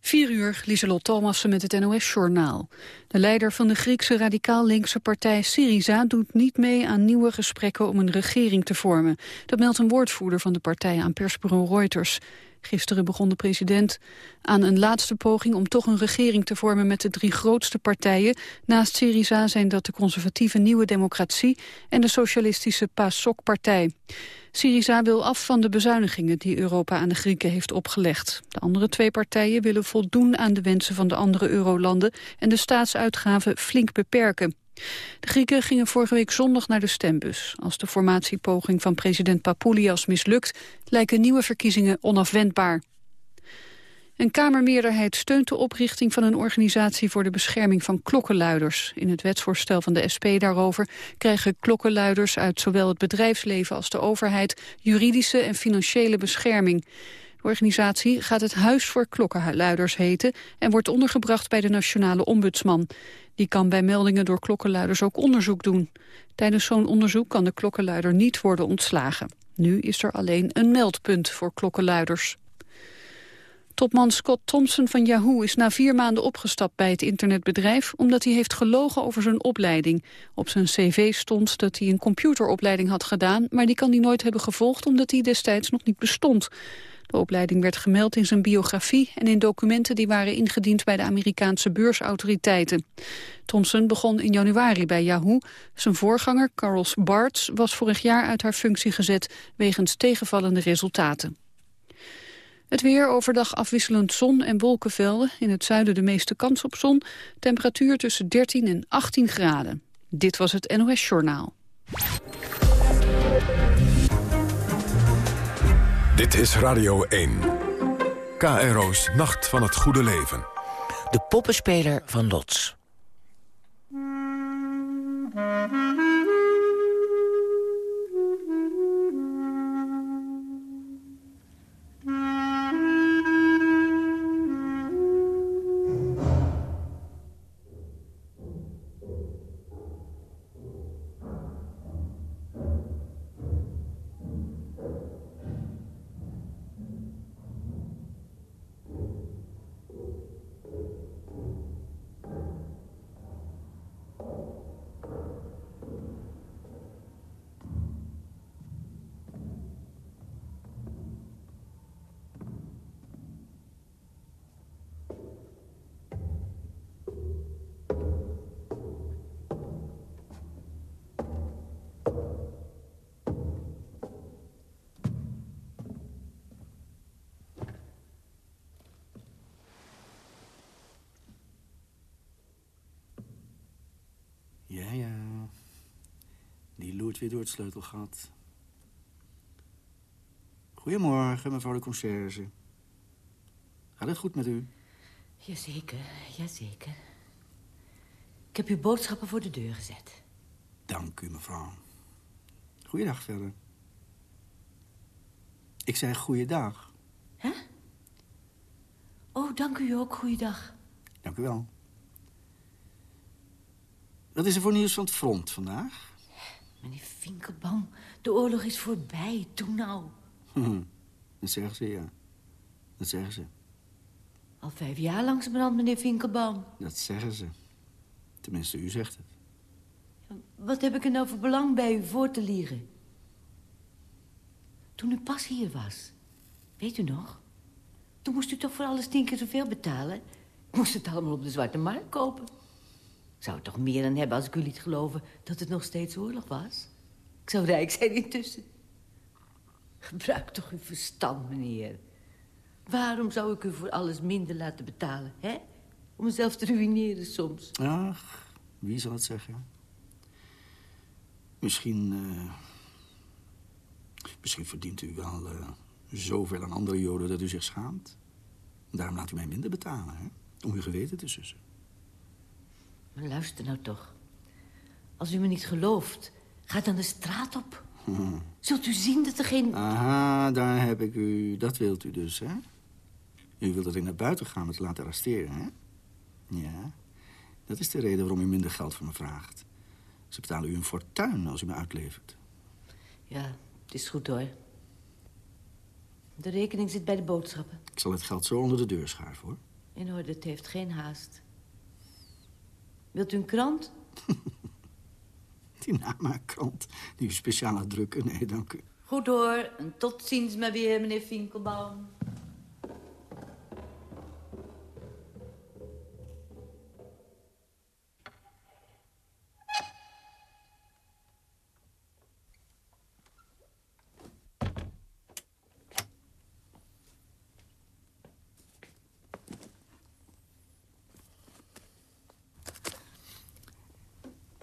4 uur, Lieselot Thomassen met het NOS-journaal. De leider van de Griekse radicaal-linkse partij Syriza doet niet mee aan nieuwe gesprekken om een regering te vormen. Dat meldt een woordvoerder van de partij aan persbureau Reuters. Gisteren begon de president aan een laatste poging om toch een regering te vormen met de drie grootste partijen. Naast Syriza zijn dat de conservatieve Nieuwe Democratie en de socialistische PASOK-partij. Syriza wil af van de bezuinigingen die Europa aan de Grieken heeft opgelegd. De andere twee partijen willen voldoen aan de wensen van de andere eurolanden en de staatsuitgaven flink beperken. De Grieken gingen vorige week zondag naar de stembus. Als de formatiepoging van president Papoulias mislukt, lijken nieuwe verkiezingen onafwendbaar. Een Kamermeerderheid steunt de oprichting van een organisatie voor de bescherming van klokkenluiders. In het wetsvoorstel van de SP daarover krijgen klokkenluiders uit zowel het bedrijfsleven als de overheid juridische en financiële bescherming. De organisatie gaat het Huis voor Klokkenluiders heten en wordt ondergebracht bij de Nationale Ombudsman. Die kan bij meldingen door klokkenluiders ook onderzoek doen. Tijdens zo'n onderzoek kan de klokkenluider niet worden ontslagen. Nu is er alleen een meldpunt voor klokkenluiders. Topman Scott Thompson van Yahoo is na vier maanden opgestapt bij het internetbedrijf omdat hij heeft gelogen over zijn opleiding. Op zijn cv stond dat hij een computeropleiding had gedaan, maar die kan hij nooit hebben gevolgd omdat die destijds nog niet bestond. De opleiding werd gemeld in zijn biografie en in documenten die waren ingediend bij de Amerikaanse beursautoriteiten. Thompson begon in januari bij Yahoo. Zijn voorganger, Carlos Bartz, was vorig jaar uit haar functie gezet wegens tegenvallende resultaten. Het weer overdag afwisselend zon en wolkenvelden. In het zuiden de meeste kans op zon. Temperatuur tussen 13 en 18 graden. Dit was het NOS Journaal. Dit is Radio 1. KRO's Nacht van het Goede Leven. De poppenspeler van Lots. Weer door het sleutelgat. Goedemorgen, mevrouw de conciërge. Gaat het goed met u? Jazeker, jazeker. Ik heb uw boodschappen voor de deur gezet. Dank u, mevrouw. Goeiedag verder. Ik zei goeiedag. Hè? Oh, dank u ook. Goeiedag. Dank u wel. Wat is er voor nieuws van het front vandaag? Meneer Finkelbaum, de oorlog is voorbij. Toen nou. Hm, dat zeggen ze, ja. Dat zeggen ze. Al vijf jaar langzamerhand, meneer Finkelbaum. Dat zeggen ze. Tenminste, u zegt het. Wat heb ik er nou voor belang bij u voor te liegen? Toen u pas hier was, weet u nog? Toen moest u toch voor alles tien keer zoveel betalen? Ik moest het allemaal op de zwarte markt kopen. Zou er toch meer aan hebben als ik u liet geloven dat het nog steeds oorlog was? Ik zou rijk zijn intussen. Gebruik toch uw verstand, meneer. Waarom zou ik u voor alles minder laten betalen, hè? Om mezelf te ruïneren soms. Ach, wie zal het zeggen? Misschien... eh, misschien verdient u wel eh, zoveel aan andere joden dat u zich schaamt. Daarom laat u mij minder betalen, hè? Om uw geweten te sussen. Maar luister nou toch. Als u me niet gelooft, ga dan de straat op. Zult u zien dat er geen... Aha, daar heb ik u. Dat wilt u dus, hè? U wilt dat ik naar buiten ga om me te laten arresteren, hè? Ja, dat is de reden waarom u minder geld van me vraagt. Ze betalen u een fortuin als u me uitlevert. Ja, het is goed hoor. De rekening zit bij de boodschappen. Ik zal het geld zo onder de deur schuiven, hoor. In orde, het heeft geen haast. Wilt u een krant? Die namaakkrant die u speciaal laat drukken. Nee, dank u. Goed hoor. En tot ziens maar weer, meneer Finkelbaum.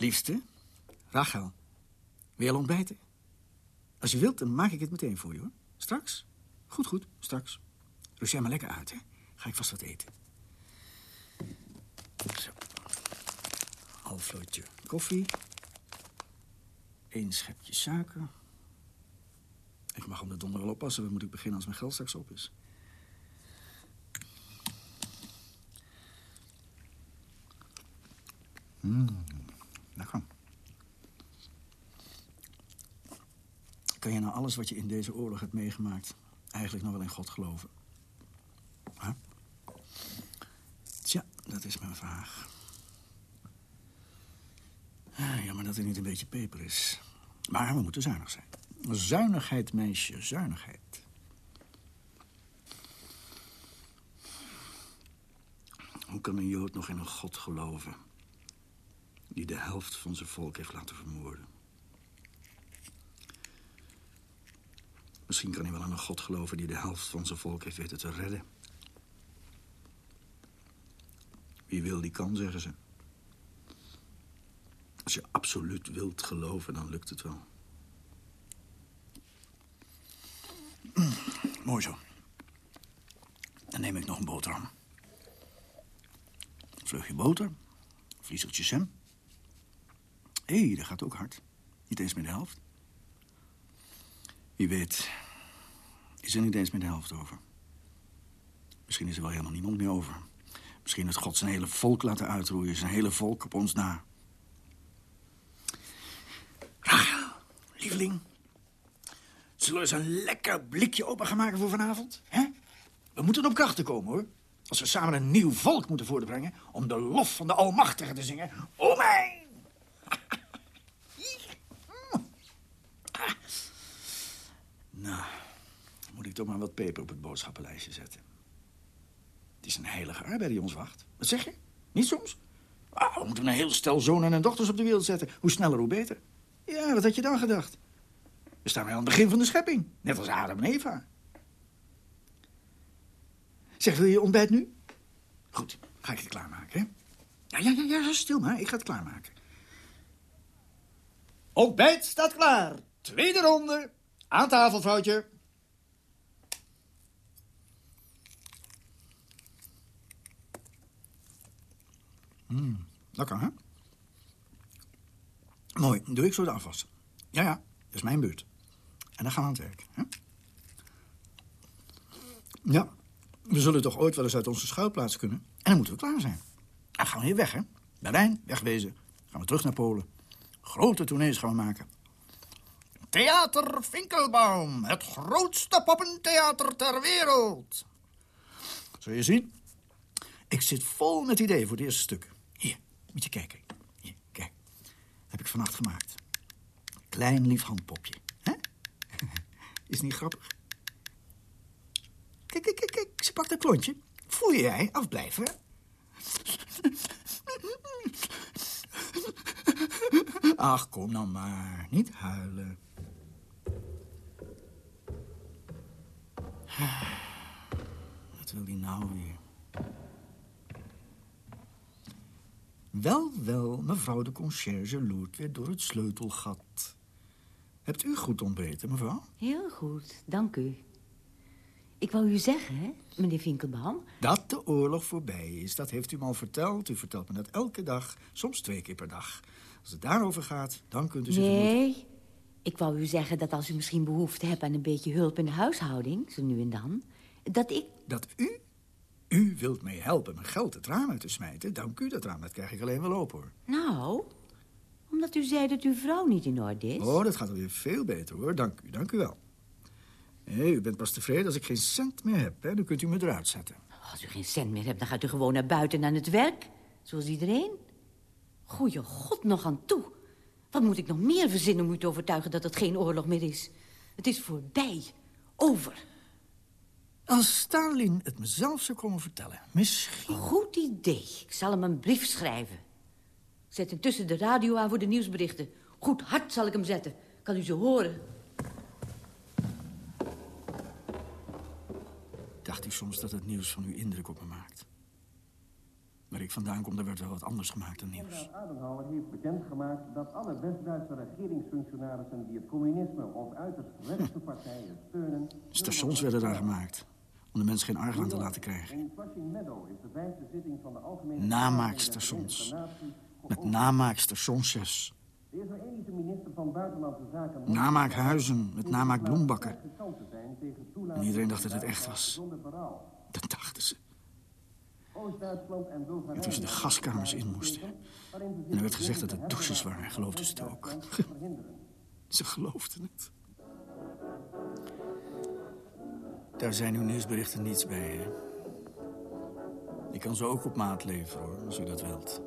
Liefste, Rachel, wil je ontbijten? Als je wilt, dan maak ik het meteen voor je, hoor. Straks? Goed, goed, straks. Rust jij maar lekker uit, hè? Ga ik vast wat eten. Zo. Half vlootje koffie. Eén schepje suiker. Ik mag om de donder wel oppassen. We moeten beginnen als mijn geld straks op is. Mmm, Kan je nou alles wat je in deze oorlog hebt meegemaakt... eigenlijk nog wel in God geloven? Tja, dat is mijn vraag. Ah, Jammer dat er niet een beetje peper is. Maar we moeten zuinig zijn. Zuinigheid, meisje, zuinigheid. Hoe kan een Jood nog in een God geloven... die de helft van zijn volk heeft laten vermoorden? Misschien kan hij wel aan een God geloven die de helft van zijn volk heeft weten te redden. Wie wil, die kan, zeggen ze. Als je absoluut wilt geloven, dan lukt het wel. Mooi zo. Dan neem ik nog een boterham. Vleugje boter, vliezeltje sem. Hé, hey, dat gaat ook hard. Niet eens meer de helft. Wie weet is er niet eens meer de helft over. Misschien is er wel helemaal niemand meer over. Misschien heeft God zijn hele volk laten uitroeien. Zijn hele volk op ons na. Rachel, lieveling. Zullen we eens een lekker blikje open gaan maken voor vanavond? Hè? We moeten op krachten komen, hoor. Als we samen een nieuw volk moeten voortbrengen... om de lof van de Almachtige te zingen. O mijn! Nou, moet ik toch maar wat peper op het boodschappenlijstje zetten. Het is een heilige arbeid die ons wacht. Wat zeg je? Niet soms? Ah, we moeten een heel stel zonen en dochters op de wereld zetten. Hoe sneller, hoe beter. Ja, wat had je dan gedacht? We staan weer aan het begin van de schepping. Net als Adam en Eva. Zeg, wil je ontbijt nu? Goed, ga ik het klaarmaken, hè? Ja, ja, ja, ja, stil maar. Ik ga het klaarmaken. Ontbijt staat klaar. Tweede ronde. Aan tafel, vrouwtje. Mm, lekker, hè? Mooi, doe ik zo de afwas. Ja, ja, dat is mijn beurt. En dan gaan we aan het werk, hè? Ja, we zullen toch ooit wel eens uit onze schuilplaats kunnen. En dan moeten we klaar zijn. Dan gaan we weer weg, hè? Berlijn, wegwezen. Gaan we terug naar Polen. Grote tournees gaan we maken. Theater Finkelbaum, het grootste poppentheater ter wereld. Zul je zien? Ik zit vol met ideeën voor het eerste stuk. Hier, moet je kijken. Hier, kijk. heb ik vannacht gemaakt. Klein lief handpopje. hè? Is niet grappig? Kijk, kijk, kijk, kijk. Ze pakt een klontje. Voel je jij? Afblijven. Ach, kom nou maar. Niet huilen. Wat wil die nou weer? Wel, wel, mevrouw de conciërge loert weer door het sleutelgat. Hebt u goed ontbeten, mevrouw? Heel goed, dank u. Ik wou u zeggen, hè, meneer Finkelbaum... Dat de oorlog voorbij is, dat heeft u me al verteld. U vertelt me dat elke dag, soms twee keer per dag. Als het daarover gaat, dan kunt u zich... Nee, ik wou u zeggen dat als u misschien behoefte hebt aan een beetje hulp in de huishouding, zo nu en dan, dat ik... Dat u? U wilt mij helpen mijn geld het raam uit te smijten? Dank u, dat raam dat krijg ik alleen wel open, hoor. Nou, omdat u zei dat uw vrouw niet in orde is. Oh, dat gaat alweer veel beter, hoor. Dank u, dank u wel. Hé, u bent pas tevreden als ik geen cent meer heb, hè? Dan kunt u me eruit zetten. Als u geen cent meer hebt, dan gaat u gewoon naar buiten aan het werk. Zoals iedereen. Goeie god, nog aan toe. Wat moet ik nog meer verzinnen om u te overtuigen dat het geen oorlog meer is? Het is voorbij. Over. Als Stalin het mezelf zou komen vertellen, misschien... Goed idee. Ik zal hem een brief schrijven. Zet intussen de radio aan voor de nieuwsberichten. Goed hard zal ik hem zetten. Kan u ze horen? Dacht u soms dat het nieuws van u indruk op me maakt? Waar ik vandaan kom, daar werd wel wat anders gemaakt dan nieuws. Adenauer heeft bekendgemaakt dat alle West-Duitse regeringsfunctionarissen die het communisme of uiterst rechtse partijen steunen... Stations werden daar gemaakt, om de mensen geen argwaan te laten krijgen. In Meadow is de vijfde zitting van de algemene... Namaakstations. Met namaakstationschefs. De Israëlische minister van Buitenlandse Zaken... Namaakhuizen met namaakbloembakken. En iedereen dacht dat het echt was. Dat dachten ze. En toen ze de gaskamers in moesten. En er werd gezegd dat het douches waren, geloofden ze het ook. Ze geloofden het. Daar zijn uw nieuwsberichten niets bij, hè? Ik kan ze ook op maat leveren, hoor, als u dat wilt.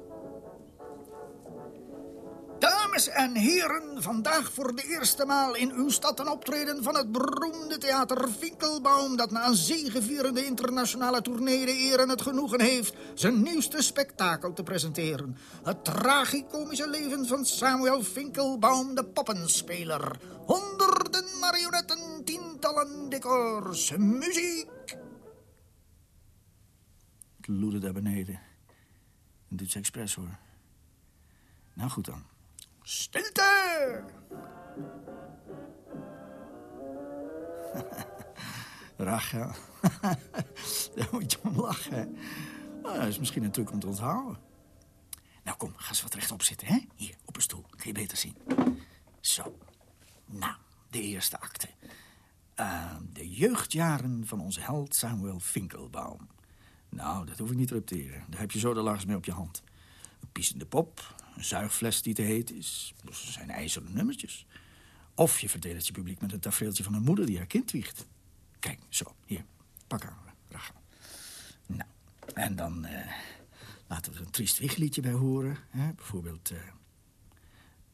Dames en heren, vandaag voor de eerste maal in uw stad een optreden van het beroemde theater Winkelbaum... dat na een zegevierende internationale tournee de eer en het genoegen heeft... zijn nieuwste spektakel te presenteren. Het tragicomische leven van Samuel Winkelbaum, de poppenspeler. Honderden marionetten, tientallen decors, muziek. Het daar beneden. Dat doet ze expres, hoor. Nou, goed dan. Stilte! Rachel. Daar moet je om lachen. Nou, dat is misschien een truc om te onthouden. Nou, kom, ga eens wat rechtop zitten, hè? Hier, op een stoel. Kun je beter zien. Zo. Nou, de eerste akte. Eh, de jeugdjaren van onze held Samuel Finkelbaum. Nou, dat hoef ik niet te repeteren. Daar heb je zo de lars mee op je hand. Een piezende pop, een zuigfles die te heet is. Dat zijn ijzeren nummertjes. Of je verdedigt je publiek met een tafereeltje van een moeder die haar kind wiegt. Kijk, zo, hier, pak aan. Nou, en dan eh, laten we er een triest wiegeliedje bij horen. Hè? Bijvoorbeeld... eh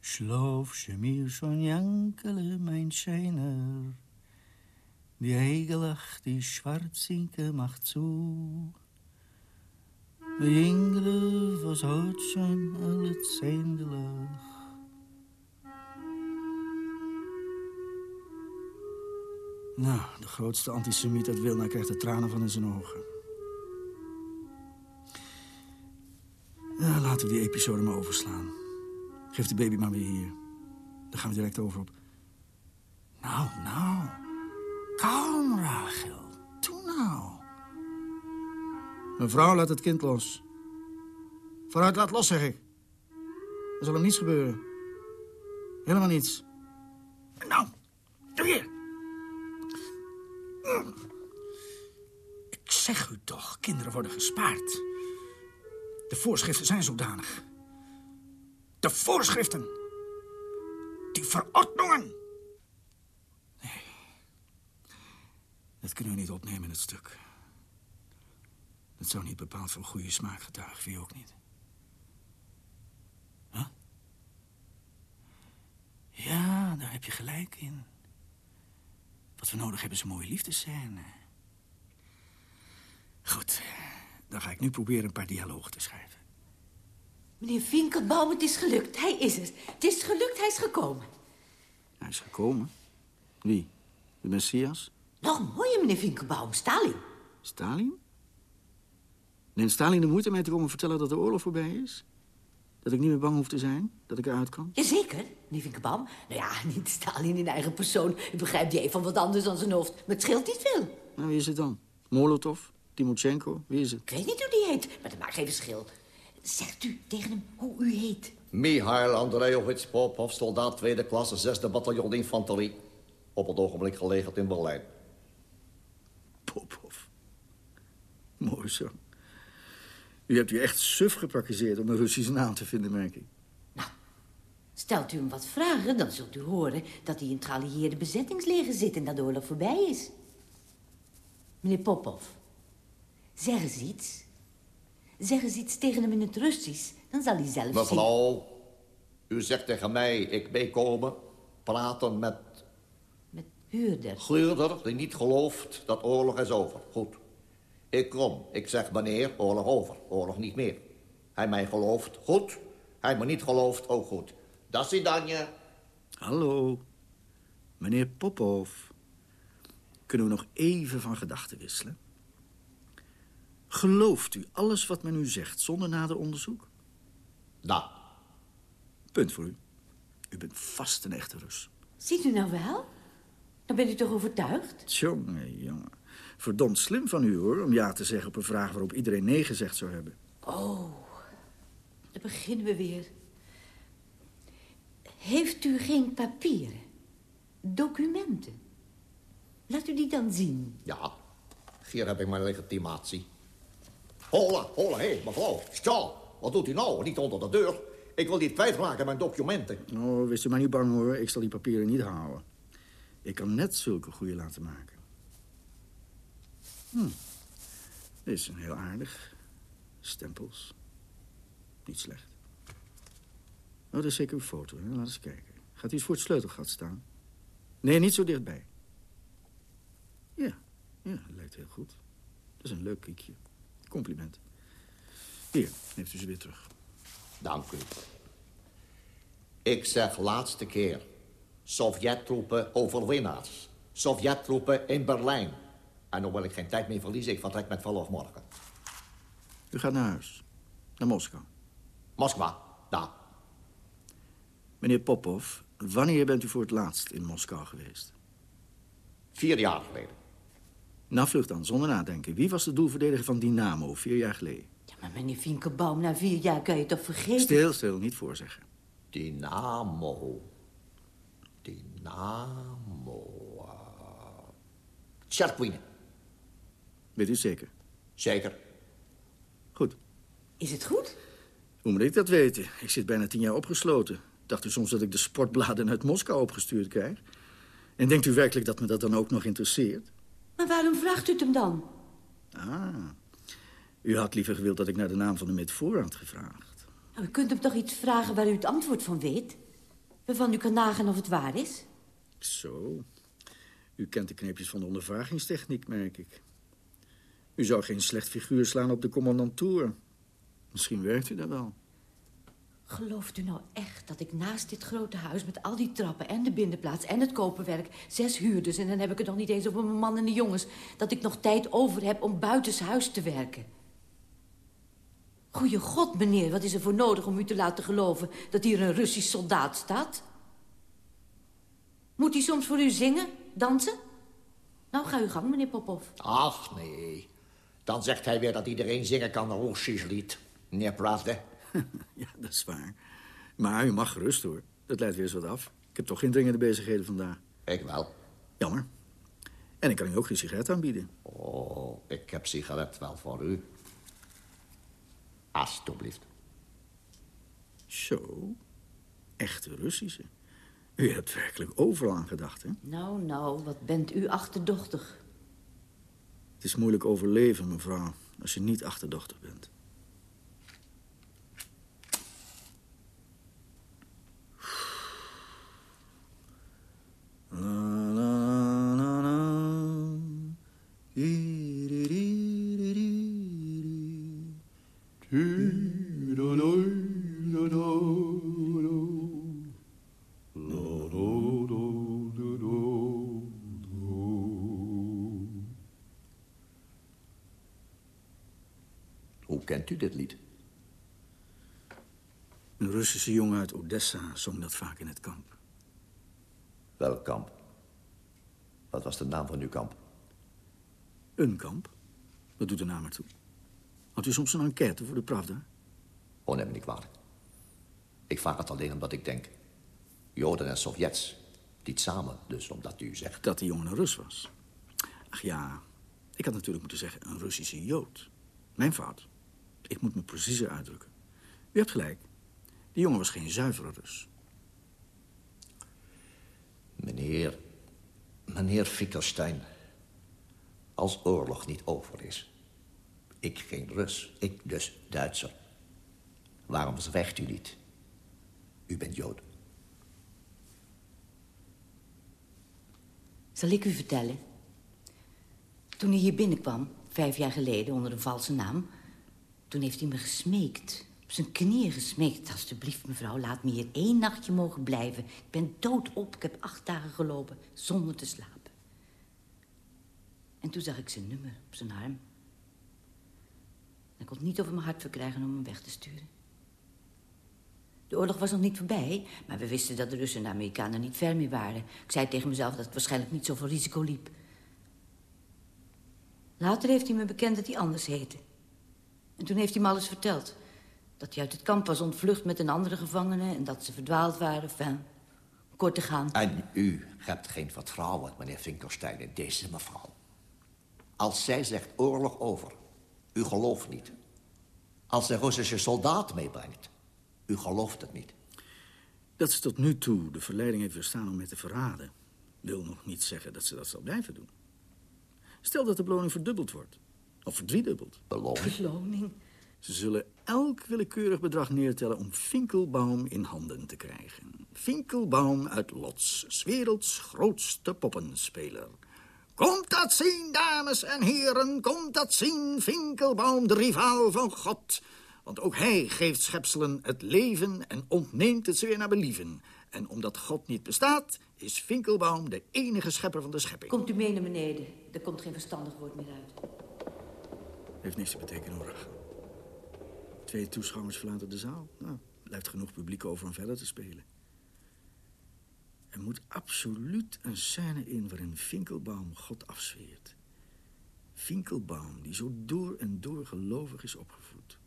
Schloof je mir schon jankele, mijn scheiner. Die Hegelach, die Schwarzinke macht zu. De jingele was houtschen al het. Nou, de grootste antisemiet uit Wilna krijgt de tranen van in zijn ogen. Ja, laten we die episode maar overslaan. Geef de baby maar weer hier. Dan gaan we direct over op... Nou, nou. Kalm, Rachel. Doe nou. Mevrouw, laat het kind los. Vooruit, laat los, zeg ik. Er zal hem niets gebeuren. Helemaal niets. Nou, doe je. Ik zeg u toch, kinderen worden gespaard. De voorschriften zijn zodanig. De voorschriften. Die verordnungen. Nee. Dat kunnen we niet opnemen in het stuk. Dat zou niet bepaald voor goede smaak getuigen, vind je ook niet? Huh? Ja, daar heb je gelijk in. Wat we nodig hebben is een mooie liefdescène. Goed, dan ga ik nu proberen een paar dialogen te schrijven. Meneer Winkelbaum, het is gelukt. Hij is het. Het is gelukt, hij is gekomen. Hij is gekomen. Wie? De Messias? Nog mooier, meneer Winkelbaum. Stalin. Stalin? Neemt Stalin de moeite mij te komen vertellen dat de oorlog voorbij is? Dat ik niet meer bang hoef te zijn? Dat ik eruit kan? Jazeker, meneer Winkelbaum. Nou ja, niet Stalin in eigen persoon. U begrijpt, die van wat anders dan zijn hoofd. Maar het scheelt niet veel. Nou, wie is het dan? Molotov? Timoshenko? Wie is het? Ik weet niet hoe die heet, maar dat maakt geen verschil. Zegt u tegen hem hoe u heet. Mihail Andrejovich Popov, soldaat tweede klasse, zesde bataljon infanterie. Op het ogenblik gelegerd in Berlijn. Popov. Mooi zo. U hebt u echt suf gepraktiseerd om een Russische naam te vinden, merk ik. Nou, stelt u hem wat vragen, dan zult u horen dat hij in het geallieerde bezettingsleger zit en dat de oorlog voorbij is. Meneer Popov, Zeg eens iets. Zeg eens iets tegen hem in het Russisch. Dan zal hij zelf zien. Mevrouw, u zegt tegen mij, ik meekomen, praten met Met huurder. Gluurder die niet gelooft dat oorlog is over. Goed. Ik kom, ik zeg meneer, oorlog over, oorlog niet meer. Hij mij gelooft, goed. Hij me niet gelooft, ook goed. Dat is Danje. Hallo, meneer Popov. Kunnen we nog even van gedachten wisselen? Gelooft u alles wat men u zegt zonder nader onderzoek? Da. Punt voor u. U bent vast een echte Rus. Ziet u nou wel? Dan bent u toch overtuigd? Tjonge, jongen. Verdomd slim van u, hoor, om ja te zeggen op een vraag waarop iedereen nee gezegd zou hebben. Oh, dan beginnen we weer. Heeft u geen papieren? Documenten? Laat u die dan zien. Ja, hier heb ik mijn legitimatie. Hola, hola, hé, mevrouw. Stel, wat doet u nou? Niet onder de deur. Ik wil die kwijtraken, mijn documenten. Oh, wees u maar niet bang, hoor. Ik zal die papieren niet houden. Ik kan net zulke goede laten maken. Hm. Is een heel aardig. Stempels. Niet slecht. Oh, dat is zeker een foto, hè? Laat eens kijken. Gaat iets voor het sleutelgat staan? Nee, niet zo dichtbij. Ja, ja, dat lijkt heel goed. Dat is een leuk kiekje. Compliment. Hier, neemt u ze weer terug. Dank u. Ik zeg laatste keer. Sovjet-troepen overwinnaars. Sovjet-troepen in Berlijn. En dan wil ik geen tijd meer verliezen. Ik vertrek met verlof morgen. U gaat naar huis. Naar Moskou. Moskwa, daar. Meneer Popov, wanneer bent u voor het laatst in Moskou geweest? Vier jaar geleden. Nou, vlug dan, zonder nadenken. Wie was de doelverdediger van Dynamo vier jaar geleden? Ja, maar meneer Vinkenbaum, na vier jaar kan je toch vergeten? Stil, stil, niet voorzeggen. Dynamo. Dynamo. Tjerkwine. Weet u het zeker? Zeker. Goed. Is het goed? Hoe moet ik dat weten? Ik zit bijna tien jaar opgesloten. Dacht u soms dat ik de sportbladen uit Moskou opgestuurd krijg? En denkt u werkelijk dat me dat dan ook nog interesseert? Maar waarom vraagt u het hem dan? Ah, u had liever gewild dat ik naar de naam van de metfoor had gevraagd. Nou, u kunt hem toch iets vragen waar u het antwoord van weet? Waarvan u kan nagaan of het waar is? Zo. U kent de kneepjes van de ondervragingstechniek, merk ik. U zou geen slecht figuur slaan op de commandantuur. Misschien werkt u dat wel. Gelooft u nou echt dat ik naast dit grote huis... met al die trappen en de binnenplaats en het koperwerk... zes huurders en dan heb ik het nog niet eens over mijn man en de jongens... dat ik nog tijd over heb om buitenshuis te werken? Goeie god, meneer, wat is er voor nodig om u te laten geloven... dat hier een Russisch soldaat staat? Moet hij soms voor u zingen, dansen? Nou, ga uw gang, meneer Popov. Ach, nee. Dan zegt hij weer dat iedereen zingen kan een Russisch lied. Nee, pravda. ja, dat is waar. Maar u mag gerust, hoor. Dat leidt weer eens wat af. Ik heb toch geen dringende bezigheden vandaag. Ik wel. Jammer. En ik kan u ook geen sigaret aanbieden. Oh, ik heb sigaret wel voor u. Alsjeblieft. Zo. Echte Russische. U hebt werkelijk overal aan gedacht, hè? Nou, nou, wat bent u achterdochtig. Het is moeilijk overleven, mevrouw, als je niet achterdochtig bent. Dit lied? Een Russische jongen uit Odessa zong dat vaak in het kamp. Welk kamp? Wat was de naam van uw kamp? Een kamp? Wat doet de naam ertoe? Had u soms een enquête voor de Pravda? Oh, neem me niet kwalijk. Ik vraag het alleen omdat ik denk... Joden en Sovjets, niet samen, dus omdat u zegt... Dat die jongen een Rus was. Ach ja, ik had natuurlijk moeten zeggen een Russische Jood. Mijn fout. Ik moet me preciezer uitdrukken. U hebt gelijk. Die jongen was geen zuivere Rus. Meneer, meneer Fickelstein... als oorlog niet over is... Ik geen Rus, ik dus Duitser. Waarom zwijgt u niet? U bent Jood. Zal ik u vertellen? Toen hij hier binnenkwam, vijf jaar geleden, onder een valse naam... toen heeft hij me gesmeekt, op zijn knieën gesmeekt. Alsjeblieft, mevrouw, laat me hier één nachtje mogen blijven. Ik ben doodop, ik heb acht dagen gelopen zonder te slapen. En toen zag ik zijn nummer op zijn arm. Ik kon het niet over mijn hart verkrijgen om hem weg te sturen. De oorlog was nog niet voorbij, maar we wisten dat de Russen en de Amerikanen niet ver meer waren. Ik zei tegen mezelf dat het waarschijnlijk niet zoveel risico liep. Later heeft hij me bekend dat hij anders heette. En toen heeft hij me alles verteld. Dat hij uit het kamp was ontvlucht met een andere gevangene... en dat ze verdwaald waren, enfin, kort te gaan. En u hebt geen vertrouwen, meneer Finkelstein, in deze mevrouw. Als zij zegt oorlog over, u gelooft niet. Als zij Russische soldaat meebrengt, u gelooft het niet. Dat ze tot nu toe de verleiding heeft weerstaan om mij te verraden... wil nog niet zeggen dat ze dat zal blijven doen. Stel dat de beloning verdubbeld wordt. Of verdriedubbeld. Beloning? Beloning? Ze zullen elk willekeurig bedrag neertellen om Finkelbaum in handen te krijgen. Finkelbaum uit Lots, 's werelds grootste poppenspeler. Komt dat zien, dames en heren, komt dat zien, Finkelbaum, de rivaal van God. Want ook hij geeft schepselen het leven en ontneemt het ze weer naar believen. En omdat God niet bestaat, is Finkelbaum de enige schepper van de schepping. Komt u mee naar beneden. Er komt geen verstandig woord meer uit. Heeft niks te betekenen, hoor. Twee toeschouwers verlaten de zaal. Nou, blijft genoeg publiek over om verder te spelen. Er moet absoluut een scène in waarin Finkelbaum God afzweert. Finkelbaum, die zo door en door gelovig is opgevoed.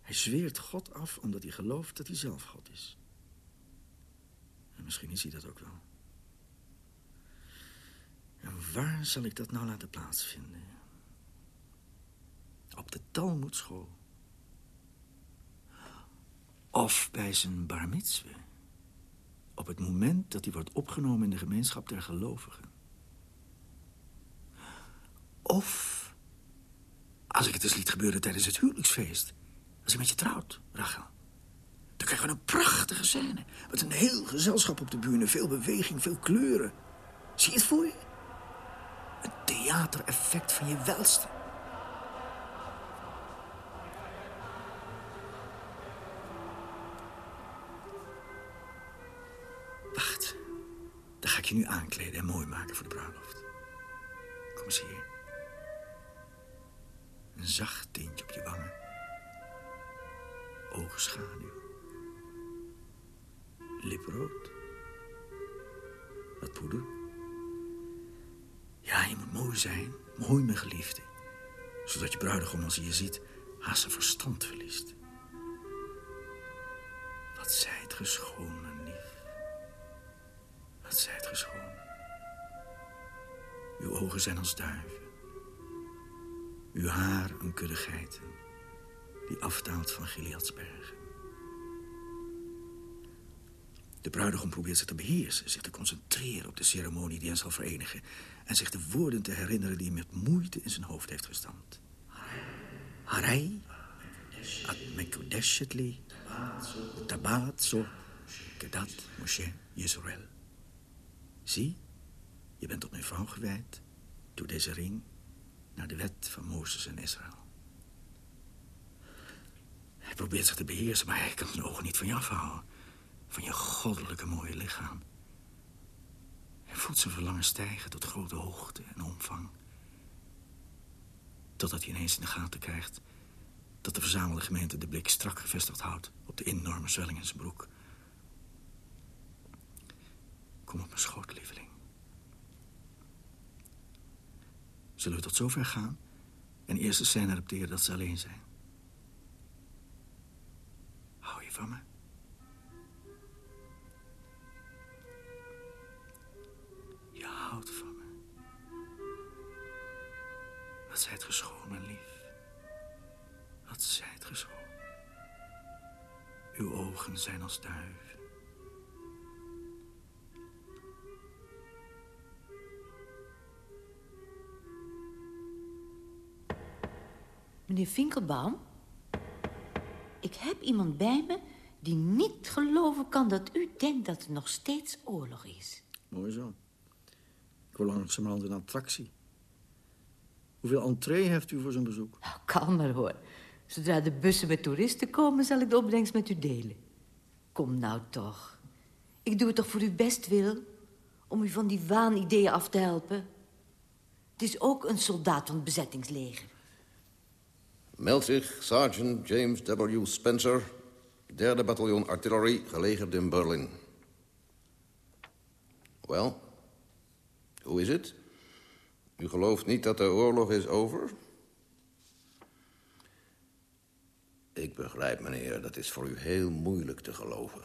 Hij zweert God af omdat hij gelooft dat hij zelf God is. En misschien is hij dat ook wel. En waar zal ik dat nou laten plaatsvinden? Op de Talmudschool. Of bij zijn bar mitzvah. Op het moment dat hij wordt opgenomen in de gemeenschap der gelovigen. Of als ik het eens liet gebeuren tijdens het huwelijksfeest. Als hij met je trouwt, Rachel. Dan krijgen we een prachtige scène. Met een heel gezelschap op de bühne. Veel beweging, veel kleuren. Zie je het voor je? Een theatereffect van je welste. Je nu aankleden en mooi maken voor de bruiloft. Kom eens hier. Een zacht tintje op je wangen. Oogschaduw. Liprood. Wat poeder. Ja, je moet mooi zijn. Mooi, mijn geliefde. Zodat je bruidegom, als hij je ziet, haast zijn verstand verliest. Wat zijt ge Wat zijt ge schoon. Uw ogen zijn als duiven. Uw haar een kudde geiten die afdaalt van Gileadsbergen. De bruidegom probeert zich te beheersen, zich te concentreren op de ceremonie die hen zal verenigen... en zich de woorden te herinneren die hij met moeite in zijn hoofd heeft gestampt. Harai, at mekudeshetli, tabatso, kedat Moshe Yisrael. Zie, je bent tot mijn vrouw gewijd door deze ring naar de wet van Mozes en Israël. Hij probeert zich te beheersen, maar hij kan zijn ogen niet van je afhouden. Van je goddelijke mooie lichaam. Hij voelt zijn verlangen stijgen tot grote hoogte en omvang. Totdat hij ineens in de gaten krijgt... dat de verzamelde gemeente de blik strak gevestigd houdt... op de enorme zwelling in zijn broek. Kom op mijn schoot, lieveling. Zullen we tot zover gaan... en eerst de scène repeteren dat ze alleen zijn? Hou je van me? Je houdt van me. Wat zijt geschoon, mijn lief. Wat zijt geschoon. Uw ogen zijn als duiven. Meneer Finkelbaum? Ik heb iemand bij me die niet geloven kan dat u denkt dat er nog steeds oorlog is. Mooi zo. Ik wil langzamerhand een attractie. Hoeveel entree heeft u voor zo'n bezoek? Nou, kalm maar hoor. Zodra de bussen met toeristen komen, zal ik de opbrengst met u delen. Kom nou toch. Ik doe het toch voor uw bestwil? Om u van die waanideeën af te helpen? Het is ook een soldaat van het bezettingsleger. Meld zich Sergeant James W. Spencer, derde bataljon artillerie, gelegerd in Berlin. Wel, hoe is het? U gelooft niet dat de oorlog is over? Ik begrijp, meneer, dat is voor u heel moeilijk te geloven.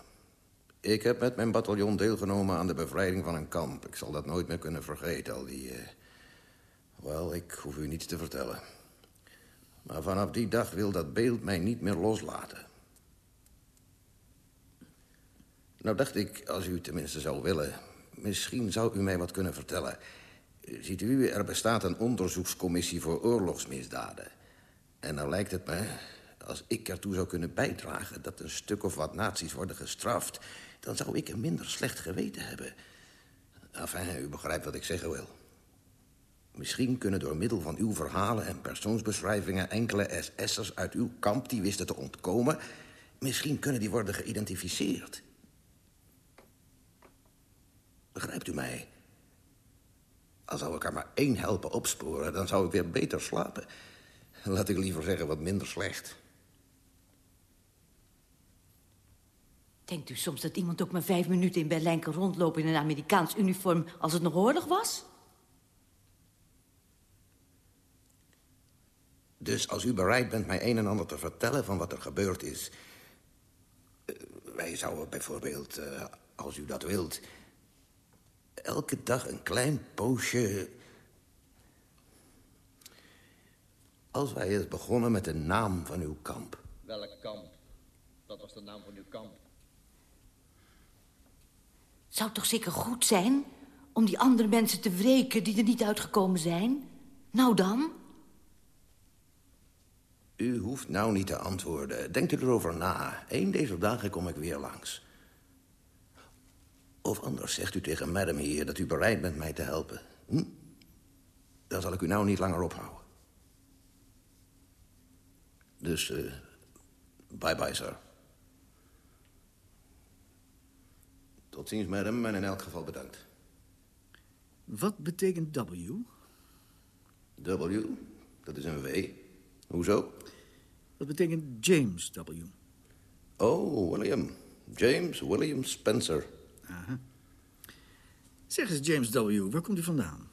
Ik heb met mijn bataljon deelgenomen aan de bevrijding van een kamp. Ik zal dat nooit meer kunnen vergeten, al die... eh, Wel, ik hoef u niets te vertellen. Maar vanaf die dag wil dat beeld mij niet meer loslaten. Nou dacht ik, als u tenminste zou willen... misschien zou u mij wat kunnen vertellen. Ziet u, er bestaat een onderzoekscommissie voor oorlogsmisdaden. En nou lijkt het me, als ik ertoe zou kunnen bijdragen... dat een stuk of wat naties worden gestraft... dan zou ik een minder slecht geweten hebben. Enfin, u begrijpt wat ik zeggen wil. Misschien kunnen door middel van uw verhalen en persoonsbeschrijvingen... enkele SS'ers uit uw kamp die wisten te ontkomen... misschien kunnen die worden geïdentificeerd. Begrijpt u mij? Al zou ik er maar één helpen opsporen, dan zou ik weer beter slapen. Laat ik liever zeggen wat minder slecht. Denkt u soms dat iemand ook maar vijf minuten in Berlijn kan rondlopen in een Amerikaans uniform als het nog oorlog was? Dus als u bereid bent mij een en ander te vertellen van wat er gebeurd is... eh, wij zouden bijvoorbeeld, eh, als u dat wilt... elke dag een klein poosje... Als wij eens begonnen met de naam van uw kamp. Welk kamp? Dat was de naam van uw kamp. Zou het toch zeker goed zijn om die andere mensen te wreken die er niet uitgekomen zijn? Nou dan? U hoeft nou niet te antwoorden. Denkt u erover na. Eén deze dagen kom ik weer langs. Of anders zegt u tegen madam hier dat u bereid bent mij te helpen. Hm? Dan zal ik u nou niet langer ophouden. Dus, eh, bye-bye, sir. Tot ziens, madam, en in elk geval bedankt. Wat betekent W? W, dat is een W. Hoezo? Dat betekent James W. Oh, William. James William Spencer. Zeg eens, James W., waar komt u vandaan?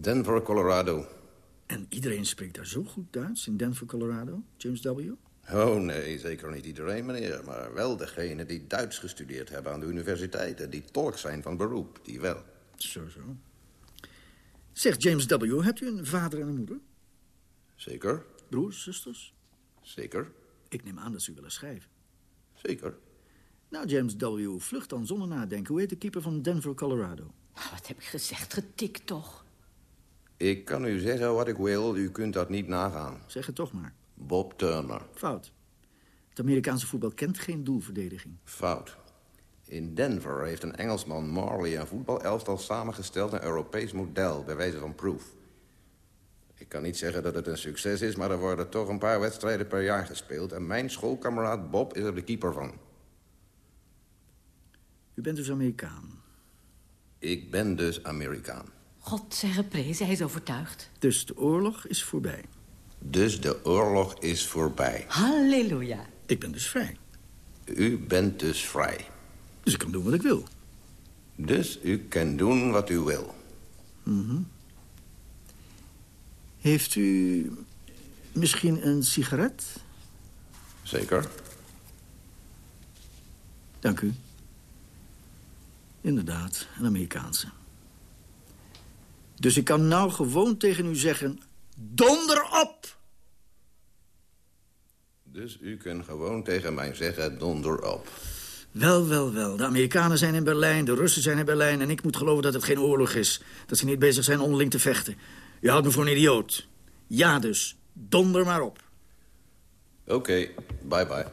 Denver, Colorado. En iedereen spreekt daar zo goed Duits in Denver, Colorado, James W.? Oh, nee, zeker niet iedereen, meneer. Maar wel degenen die Duits gestudeerd hebben aan de universiteit... en die tolk zijn van beroep, die wel. Zo, zo. Zeg, James W., hebt u een vader en een moeder? Zeker, Broers, zusters? Zeker, Ik neem aan dat ze u willen schrijven. zeker. Nou, James W., vlucht dan zonder nadenken. Hoe heet de keeper van Denver, Colorado? Nou, wat heb ik gezegd? Getikt toch? Ik kan u zeggen wat ik wil, u kunt dat niet nagaan. Zeg het toch maar. Bob Turner. Fout. Het Amerikaanse voetbal kent geen doelverdediging. Fout. In Denver heeft een Engelsman Marley een voetbalelftal samengesteld... een Europees model, bij wijze van proof. Ik kan niet zeggen dat het een succes is... maar er worden toch een paar wedstrijden per jaar gespeeld... en mijn schoolkameraad Bob is er de keeper van. U bent dus Amerikaan. Ik ben dus Amerikaan. God zij geprezen, hij is overtuigd. Dus de oorlog is voorbij. Dus de oorlog is voorbij. Halleluja. Ik ben dus vrij. U bent dus vrij. Dus ik kan doen wat ik wil. Dus u kan doen wat u wil. Heeft u misschien een sigaret? Zeker? Dank u. Inderdaad, een Amerikaanse. Dus ik kan nou gewoon tegen u zeggen... Donder op! Dus u kunt gewoon tegen mij zeggen, donder op. Wel, wel, wel. De Amerikanen zijn in Berlijn, de Russen zijn in Berlijn... en ik moet geloven dat het geen oorlog is. Dat ze niet bezig zijn onderling te vechten. U houdt me voor een idioot. Ja dus, donder maar op. Oké, bye bye.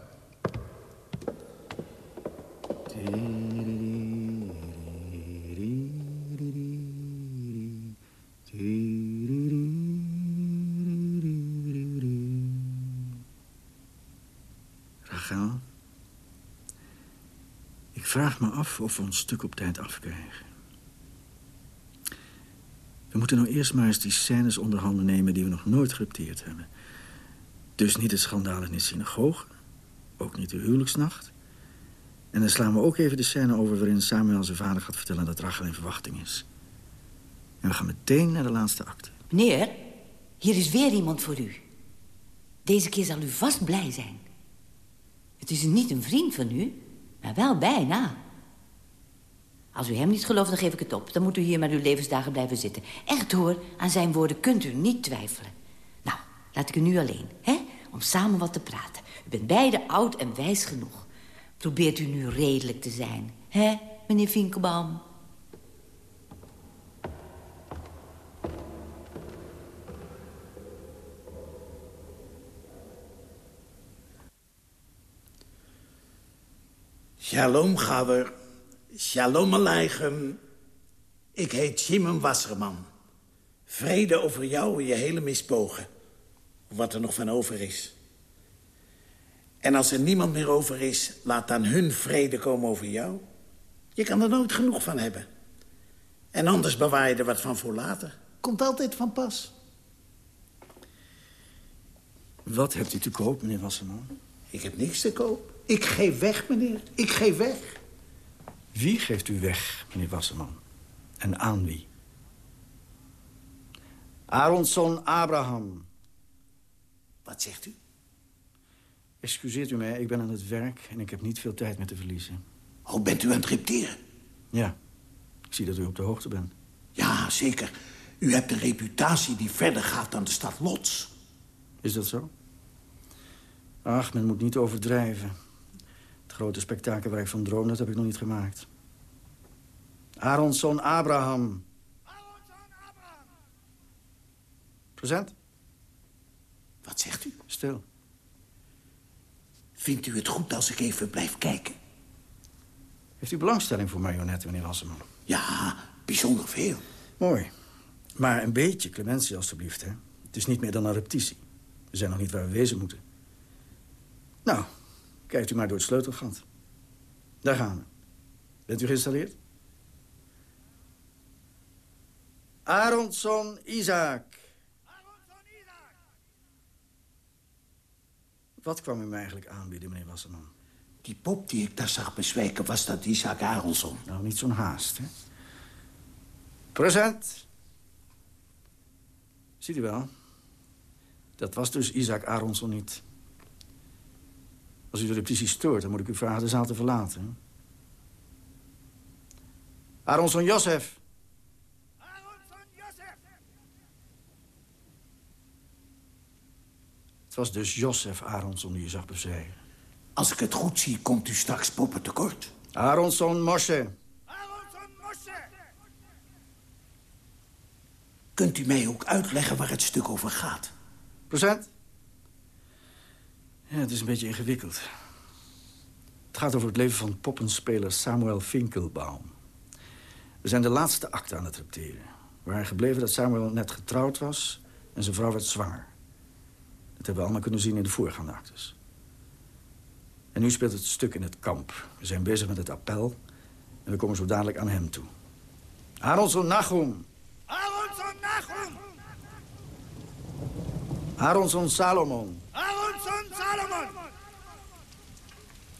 Rachel, ik vraag me af of we ons stuk op tijd afkrijgen. We moeten nou eerst maar eens die scènes onder handen nemen die we nog nooit gerepteerd hebben. Dus niet het schandaal in de synagoge, ook niet de huwelijksnacht. En dan slaan we ook even de scène over waarin Samuel zijn vader gaat vertellen dat Rachel in verwachting is. En we gaan meteen naar de laatste acte. Meneer, hier is weer iemand voor u. Deze keer zal u vast blij zijn. Het is niet een vriend van u, maar wel bijna. Als u hem niet gelooft, dan geef ik het op. Dan moet u hier maar uw levensdagen blijven zitten. Echt hoor, aan zijn woorden kunt u niet twijfelen. Nou, laat ik u nu alleen, hè? Om samen wat te praten. U bent beide oud en wijs genoeg. Probeert u nu redelijk te zijn, hè, meneer Vinkelbaum? Shalom, Gabber. Shalom Aleichem. Ik heet Simon Wasserman. Vrede over jou en je hele mispogen. Wat er nog van over is. En als er niemand meer over is, laat dan hun vrede komen over jou. Je kan er nooit genoeg van hebben. En anders bewaar je er wat van voor later. Komt altijd van pas. Wat hebt u te koop, meneer Wasserman? Ik heb niks te koop. Ik geef weg, meneer. Ik geef weg. Wie geeft u weg, meneer Wasserman? En aan wie? Aronson Abraham. Wat zegt u? Excuseert u mij, ik ben aan het werk en ik heb niet veel tijd meer te verliezen. Oh, bent u aan het repteren? Ja, ik zie dat u op de hoogte bent. Ja, zeker. U hebt een reputatie die verder gaat dan de stad Lots. Is dat zo? Ach, men moet niet overdrijven. Het grote spektakel waar ik van droom, dat heb ik nog niet gemaakt. Aronson Abraham. Present? Wat zegt u? Stil. Vindt u het goed als ik even blijf kijken? Heeft u belangstelling voor marionetten, meneer Wasserman? Ja, bijzonder veel. Mooi. Maar een beetje clementie, alstublieft, hè. Het is niet meer dan een repetitie. We zijn nog niet waar we wezen moeten. Nou, kijkt u maar door het sleutelgat. Daar gaan we. Bent u geïnstalleerd? Aronson Isaac. Wat kwam u mij eigenlijk aanbieden, meneer Wasserman? Die pop die ik daar zag bezwijken, was dat Isaac Aronson. Nou, niet zo'n haast, hè? Present. Ziet u wel? Dat was dus Isaac Aronson niet. Als u de repetitie stoort, dan moet ik u vragen de zaal te verlaten. Aronson Josef. Het was dus Josef Aronson die je zag bezwijgen. Als ik het goed zie, komt u straks poppen tekort. Aronson Moshe. Kunt u mij ook uitleggen waar het stuk over gaat? Present. Ja, het is een beetje ingewikkeld. Het gaat over het leven van poppenspeler Samuel Finkelbaum. We zijn de laatste acte aan het repteren. We waren gebleven dat Samuel net getrouwd was en zijn vrouw werd zwanger. Dat hebben we allemaal kunnen zien in de voorgaande actes. En nu speelt het stuk in het kamp. We zijn bezig met het appel en we komen zo dadelijk aan hem toe. Aronson Nachum. Aronson Nachum. Aronson Salomon. Aronson Salomon.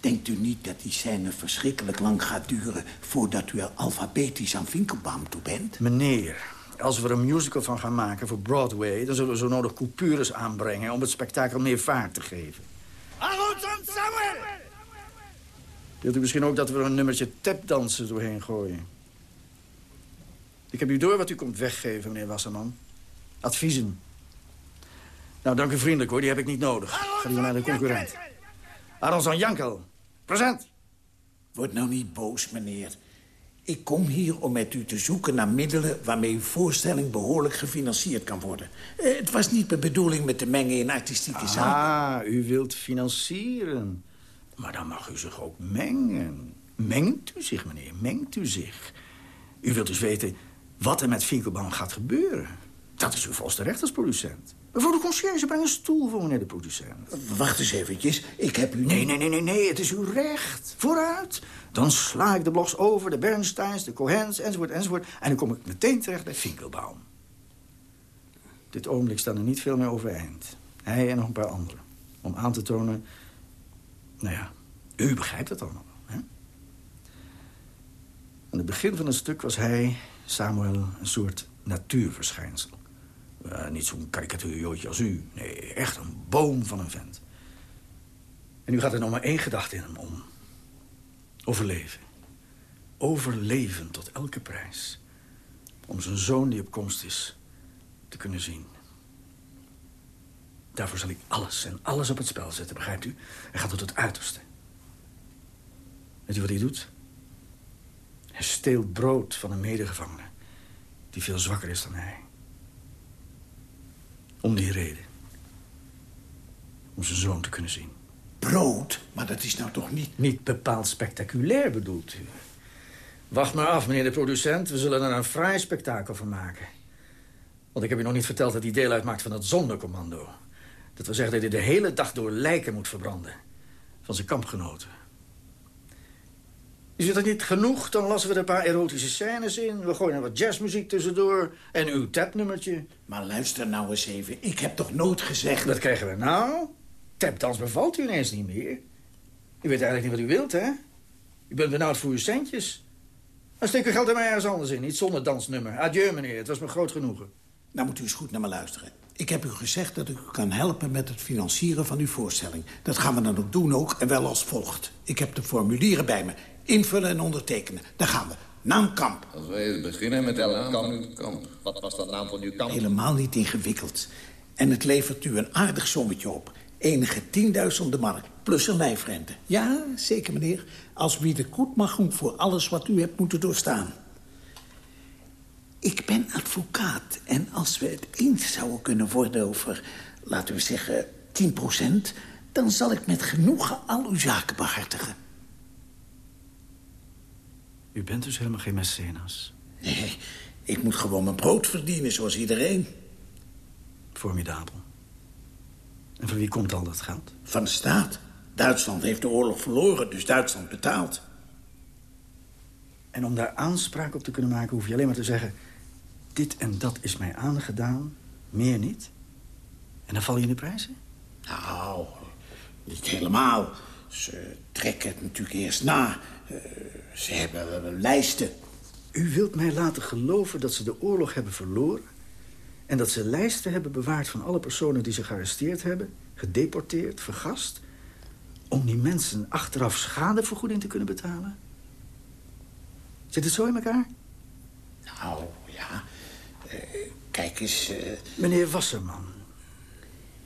Denkt u niet dat die scène verschrikkelijk lang gaat duren... voordat u er alfabetisch aan Winkelbaum toe bent? Meneer, als we er een musical van gaan maken voor Broadway... dan zullen we zo nodig coupures aanbrengen... om het spektakel meer vaart te geven. Aronson Samuel. Wilt u misschien ook dat we er een nummertje tapdansen doorheen gooien? Ik heb u door wat u komt weggeven, meneer Wasserman. Adviezen. Nou, dank u vriendelijk, hoor. Die heb ik niet nodig. Ga liever naar de concurrent. Aronson Jankel. Present. Word nou niet boos, meneer. Ik kom hier om met u te zoeken naar middelen... waarmee uw voorstelling behoorlijk gefinancierd kan worden. Eh, het was niet de bedoeling met te mengen in artistieke zaken. Ah, u wilt financieren. Maar dan mag u zich ook mengen. Mengt u zich, meneer, mengt u zich. U wilt dus weten wat er met Finkelbaum gaat gebeuren. Dat is uw volste recht als producent. Mevrouw de conciërge, breng een stoel voor meneer de producent. Wacht eens eventjes, ik heb u... Nee, nee, nee, nee, nee, het is uw recht. Vooruit. Dan sla ik de blogs over, de Bernsteins, de Cohens, enzovoort, enzovoort. En dan kom ik meteen terecht bij Finkelbaum. Dit ogenblik staan er niet veel meer overeind. Hij en nog een paar anderen. Om aan te tonen... Nou ja, u begrijpt het allemaal. Hè? Aan het begin van het stuk was hij, Samuel, een soort natuurverschijnsel. Uh, niet zo'n karikatuurjootje als u. Nee, echt een boom van een vent. En nu gaat er nog maar één gedachte in hem om. Overleven. Overleven tot elke prijs. Om zijn zoon die op komst is te kunnen zien. Daarvoor zal ik alles en alles op het spel zetten, begrijpt u? Hij gaat tot het uiterste. Weet u wat hij doet? Hij steelt brood van een medegevangene... die veel zwakker is dan hij. Om die reden. Om zijn zoon te kunnen zien. Brood? Maar dat is nou toch niet... Niet bepaald spectaculair, bedoelt u? Wacht maar af, meneer de producent. We zullen er een fraai spektakel van maken. Want ik heb u nog niet verteld dat hij deel uitmaakt van het zondercommando. Dat wil zeggen dat hij de hele dag door lijken moet verbranden. Van zijn kampgenoten. Is dat niet genoeg? Dan lassen we er een paar erotische scènes in. We gooien er wat jazzmuziek tussendoor. En uw tapnummertje. Maar luister nou eens even. Ik heb toch nooit gezegd... Wat krijgen we nou? Tapdans bevalt u ineens niet meer. U weet eigenlijk niet wat u wilt, hè? U bent benauwd voor uw centjes. Dan steek uw geld er maar ergens anders in. Niet zonder dansnummer. Adieu, meneer. Het was me groot genoegen. Nou moet u eens goed naar me luisteren. Ik heb u gezegd dat ik u kan helpen met het financieren van uw voorstelling. Dat gaan we dan ook doen ook en wel als volgt. Ik heb de formulieren bij me. Invullen en ondertekenen. Daar gaan we. Naam Kamp. Als wij beginnen met de naam Kamp. Wat was de naam van uw kamp? Helemaal niet ingewikkeld. En het levert u een aardig sommetje op. Enige tienduizenden mark, plus een lijfrente. Ja, zeker meneer. Als wie de koet mag doen voor alles wat u hebt moeten doorstaan. Ik ben advocaat. En als we het eens zouden kunnen worden over, laten we zeggen, 10 procent... dan zal ik met genoegen al uw zaken behartigen. U bent dus helemaal geen mecenas? Nee, ik moet gewoon mijn brood verdienen, zoals iedereen. Formidabel. En van wie komt al dat geld? Van de staat. Duitsland heeft de oorlog verloren, dus Duitsland betaalt. En om daar aanspraak op te kunnen maken... hoef je alleen maar te zeggen... dit en dat is mij aangedaan, meer niet. En dan val je in de prijzen? Nou, niet helemaal. Ze trekken het natuurlijk eerst na. Uh, ze hebben lijsten. U wilt mij laten geloven dat ze de oorlog hebben verloren... en dat ze lijsten hebben bewaard van alle personen die ze gearresteerd hebben... gedeporteerd, vergast... om die mensen achteraf schadevergoeding te kunnen betalen? Zit het zo in elkaar? Nou, ja. Uh, kijk eens... Uh... Meneer Wasserman,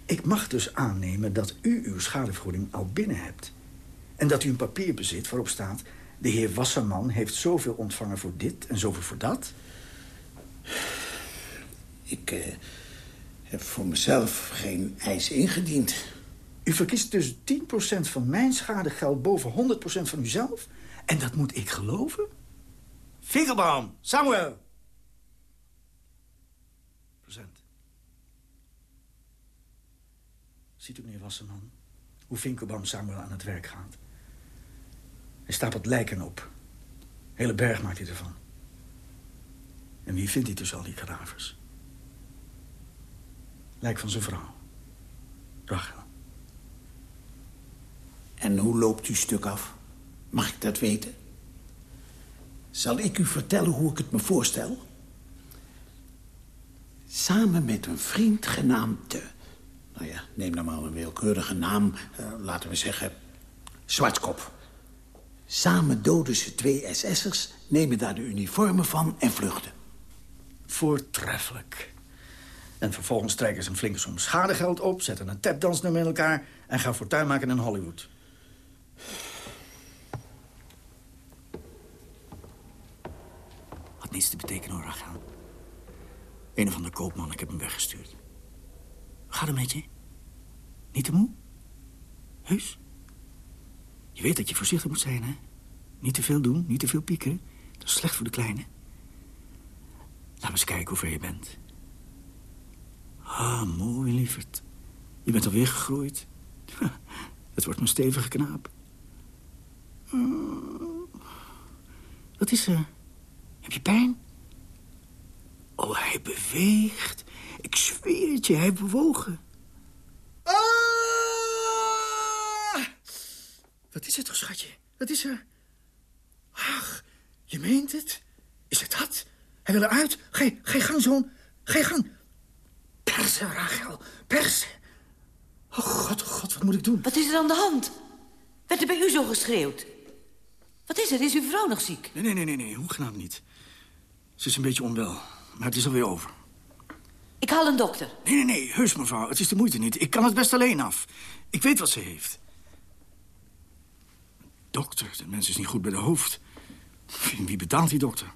ik mag dus aannemen dat u uw schadevergoeding al binnen hebt... en dat u een papier bezit waarop staat... de heer Wasserman heeft zoveel ontvangen voor dit en zoveel voor dat? Ik uh, heb voor mezelf geen eis ingediend. U verkiest dus 10% van mijn schadegeld boven 100% van uzelf? En dat moet ik geloven? Finkelbaum, Samuel! Procent. Ziet u, meneer Wasserman, hoe Finkelbaum Samuel aan het werk gaat? Hij stapelt lijken op. Hele berg maakt hij ervan. En wie vindt hij tussen al die kadavers? Lijk van zijn vrouw. Rachel. En hoe loopt uw stuk af? Mag ik dat weten? Zal ik u vertellen hoe ik het me voorstel? Samen met een vriend genaamd... Uh, nou ja, neem dan maar een willekeurige naam. Uh, laten we zeggen... Zwartkop. Samen doden ze twee SS'ers, nemen daar de uniformen van en vluchten. Voortreffelijk. En vervolgens strijken ze een flinke som schadegeld op... zetten een tapdansnummer in elkaar... en gaan fortuin maken in Hollywood. niets te betekenen hoor, Rachel. Een of andere koopman, ik heb hem weggestuurd. Gaat het met je? Niet te moe? Heus? Je weet dat je voorzichtig moet zijn, hè? Niet te veel doen, niet te veel pieken. Dat is slecht voor de kleine. Laat me eens kijken hoe ver je bent. Ah, mooi, lieverd. Je bent alweer gegroeid. Het wordt een stevige knaap. Oh. Wat is er? Heb je pijn? Oh, hij beweegt. Ik zweer het je, hij bewogen. Ah! Wat is het toch, schatje? Wat is er? Ach, je meent het? Is het dat? Hij wil eruit. Ga je, ga je gang, zoon. Ga je gang. Persen, Rachel. Persen. Oh, god, oh, god, wat moet ik doen? Wat is er aan de hand? Werd er bij u zo geschreeuwd? Wat is er? Is uw vrouw nog ziek? Nee, nee, nee, nee, nee. hoegenaamd niet. Ze is een beetje onwel, maar het is alweer over. Ik haal een dokter. Nee, nee, nee, heus, mevrouw. Het is de moeite niet. Ik kan het best alleen af. Ik weet wat ze heeft. Dokter, de mens is niet goed bij de hoofd. Wie betaalt die dokter?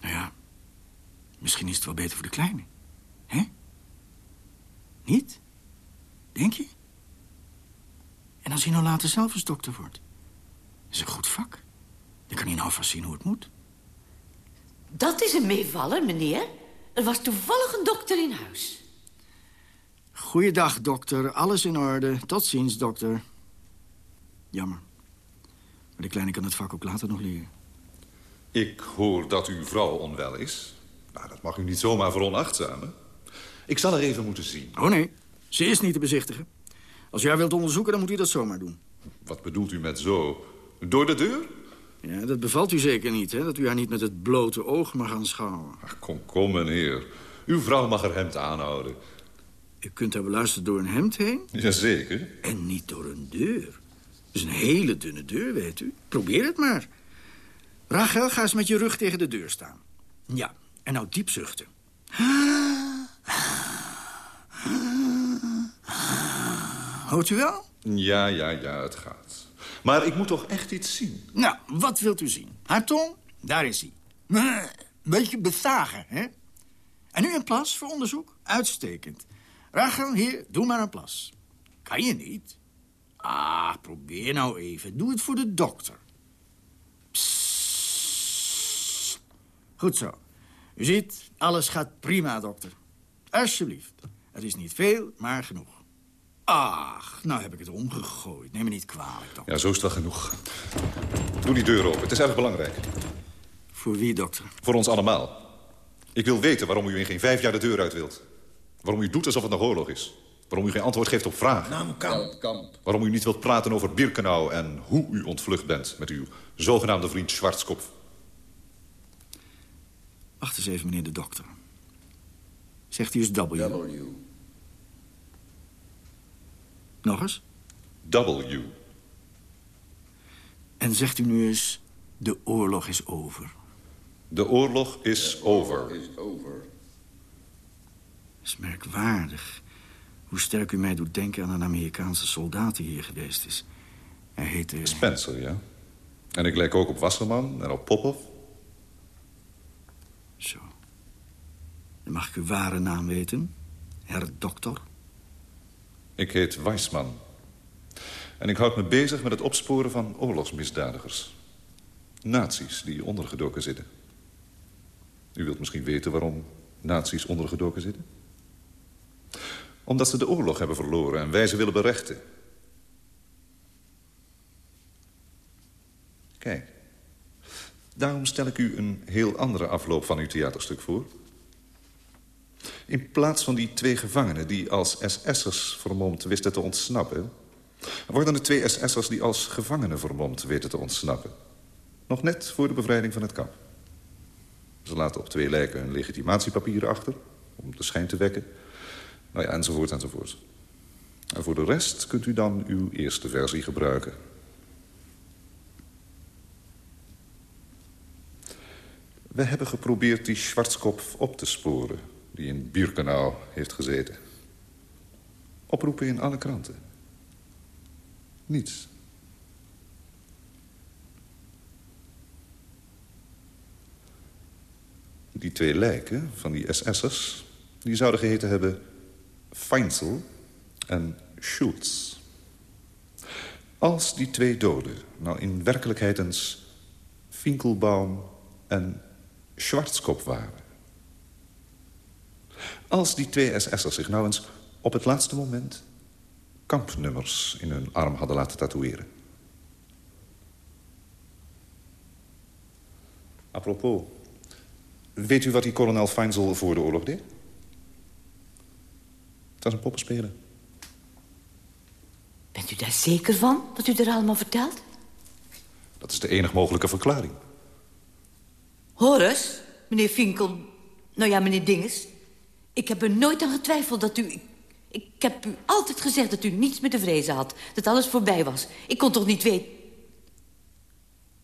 Nou ja, misschien is het wel beter voor de kleine. Hè? Niet? Denk je? En als hij nou later zelf eens dokter wordt? Dat is een goed vak. Dan kan hij nou vast zien hoe het moet. Dat is een meevaller, meneer. Er was toevallig een dokter in huis. Goeiedag, dokter. Alles in orde. Tot ziens, dokter. Jammer. Maar de kleine kan het vak ook later nog leren. Ik hoor dat uw vrouw onwel is. Nou, dat mag u niet zomaar veronachtzamen. Ik zal er even moeten zien. Oh nee, ze is niet te bezichtigen. Als u haar wilt onderzoeken, dan moet u dat zomaar doen. Wat bedoelt u met zo? Door de deur? Ja, dat bevalt u zeker niet, hè? Dat u haar niet met het blote oog mag aanschouwen. Ach, kom, kom, meneer. Uw vrouw mag haar hemd aanhouden. U kunt haar beluisteren door een hemd heen? Jazeker. En niet door een deur. Het is een hele dunne deur, weet u. Probeer het maar. Rachel, ga eens met je rug tegen de deur staan. Ja, en nou diep zuchten. Hoort u wel? Ja, ja, ja, het gaat. Maar ik moet toch echt iets zien? Nou, wat wilt u zien? Haar tong? Daar is hij. Een beetje bezagen, hè? En nu een plas voor onderzoek? Uitstekend. Rachel, hier, doe maar een plas. Kan je niet? Ah, probeer nou even. Doe het voor de dokter. Psst. Goed zo. U ziet, alles gaat prima, dokter. Alsjeblieft. Het is niet veel, maar genoeg. Ach, nou heb ik het omgegooid. Neem me niet kwalijk, dokter. Ja, zo is het wel genoeg. Doe die deur open. Het is erg belangrijk. Voor wie, dokter? Voor ons allemaal. Ik wil weten waarom u in geen vijf jaar de deur uit wilt. Waarom u doet alsof het nog oorlog is. Waarom u geen antwoord geeft op vragen. Naam Kamp. Waarom u niet wilt praten over Birkenau en hoe u ontvlucht bent... met uw zogenaamde vriend Schwarzkopf. Wacht eens even, meneer de dokter. Zegt u eens W? W. Nog eens? W. En zegt u nu eens, de oorlog is over. De oorlog is over. Is over. Dat is merkwaardig. Hoe sterk u mij doet denken aan een Amerikaanse soldaat die hier geweest is. Hij heette... Spencer, ja. En ik lijk ook op Wasserman en op Popov. Zo. Dan mag ik uw ware naam weten, herr dokter? Ik heet Weissman. En ik houd me bezig met het opsporen van oorlogsmisdadigers. Nazi's die ondergedoken zitten. U wilt misschien weten waarom nazi's ondergedoken zitten? Omdat ze de oorlog hebben verloren en wij ze willen berechten. Kijk, daarom stel ik u een heel andere afloop van uw theaterstuk voor. In plaats van die twee gevangenen die als SS'ers vermomd wisten te ontsnappen... worden er twee SS'ers die als gevangenen vermomd weten te ontsnappen. Nog net voor de bevrijding van het kamp. Ze laten op twee lijken hun legitimatiepapieren achter... om de schijn te wekken. Nou ja, enzovoort, enzovoort. En voor de rest kunt u dan uw eerste versie gebruiken. We hebben geprobeerd die Schwarzkopf op te sporen... die in Birkenau heeft gezeten. Oproepen in alle kranten. Niets. Die twee lijken van die SS'ers... die zouden geheten hebben Feinzel en Schulz. Als die twee doden nou in werkelijkheid eens Finkelbaum en Schwarzkopf waren... Als die twee SS'ers zich nou eens op het laatste moment... kampnummers in hun arm hadden laten tatoeëren. Apropos, weet u wat die kolonel Feinzel voor de oorlog deed? Het was een poppenspeler. Bent u daar zeker van, wat u er allemaal vertelt? Dat is de enig mogelijke verklaring. Horus, meneer Finkel... Nou ja, meneer Dinges... Ik heb er nooit aan getwijfeld dat u... Ik, ik heb u altijd gezegd dat u niets meer te vrezen had. Dat alles voorbij was. Ik kon toch niet weten...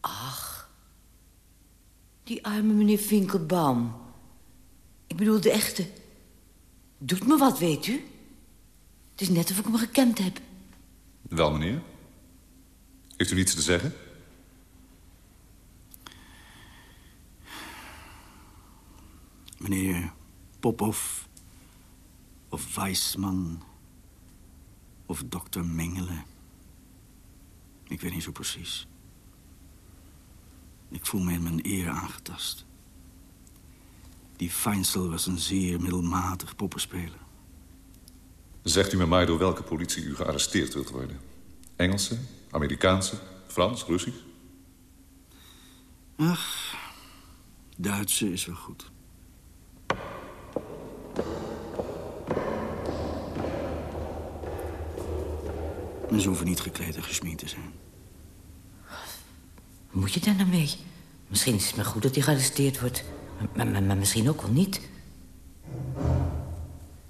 Ach. Die arme meneer Finkelbaum. Ik bedoel, de echte. Doet me wat, weet u. Het is net of ik hem gekend heb. Wel, meneer. Heeft u iets te zeggen? Meneer Popov of Weisman of dokter Mengele. Ik weet niet zo precies. Ik voel me in mijn eer aangetast. Die Feinsel was een zeer middelmatig poppenspeler. Zegt u me maar door welke politie u gearresteerd wilt worden? Engelse, Amerikaanse, Frans, Russisch? Ach, Duitse is wel goed. En ze hoeven niet gekleed en gesminkt te zijn. Wat moet je daar nou mee? Misschien is het maar goed dat hij gearresteerd wordt. Maar, maar, maar misschien ook wel niet.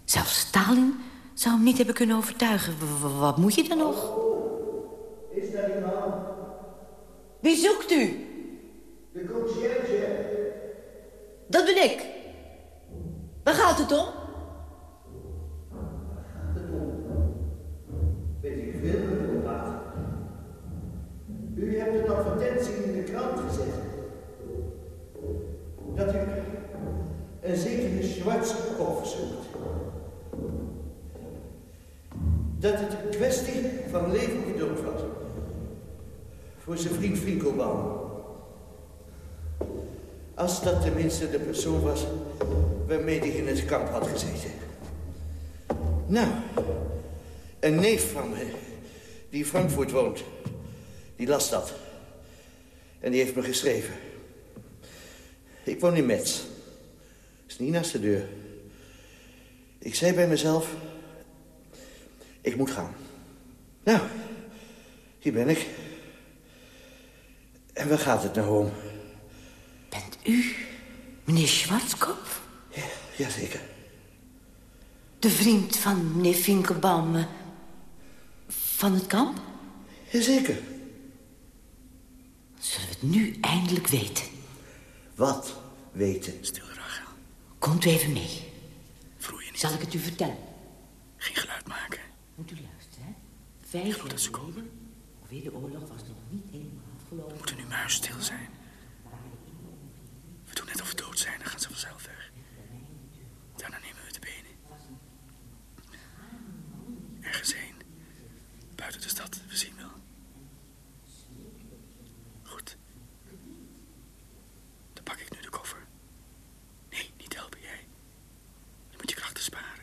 Zelfs Stalin zou hem niet hebben kunnen overtuigen. W- wat moet je dan nog? Is daar iemand? Wie zoekt u? De conciërge. Dat ben ik. Waar gaat het om? Weet ik veel gaat. U hebt een advertentie in de krant gezet. Dat u een zekere Schwarzkopf zoekt. Dat het een kwestie van leven dood was. Voor zijn vriend Finkelbaum. Als dat tenminste de persoon was waarmee hij in het kamp had gezeten. Nou, een neef van me, die in Frankfurt woont, die las dat. En die heeft me geschreven. Ik woon in Metz. Is niet naast de deur. Ik zei bij mezelf, ik moet gaan. Nou, hier ben ik. En waar gaat het nou om? Bent u meneer Schwarzkopf? Ja, jazeker. De vriend van meneer Finkelbaum eh, van het kamp? Jazeker. Zullen we het nu eindelijk weten? Wat weten? Stil, Rachel. Komt u even mee. Vroeg je niet. Zal ik het u vertellen? Geen geluid maken. Moet u luisteren, hè? Vijf jaar geleden, alweer de oorlog was nog niet helemaal afgelopen. We moeten nu maar stil zijn. We doen net of we dood zijn, dan gaan ze vanzelf weg. Daarna nemen we de benen. Ergens heen. Buiten de stad, we zien wel. Goed. Dan pak ik nu de koffer. Nee, niet helpen jij. Je moet je krachten sparen.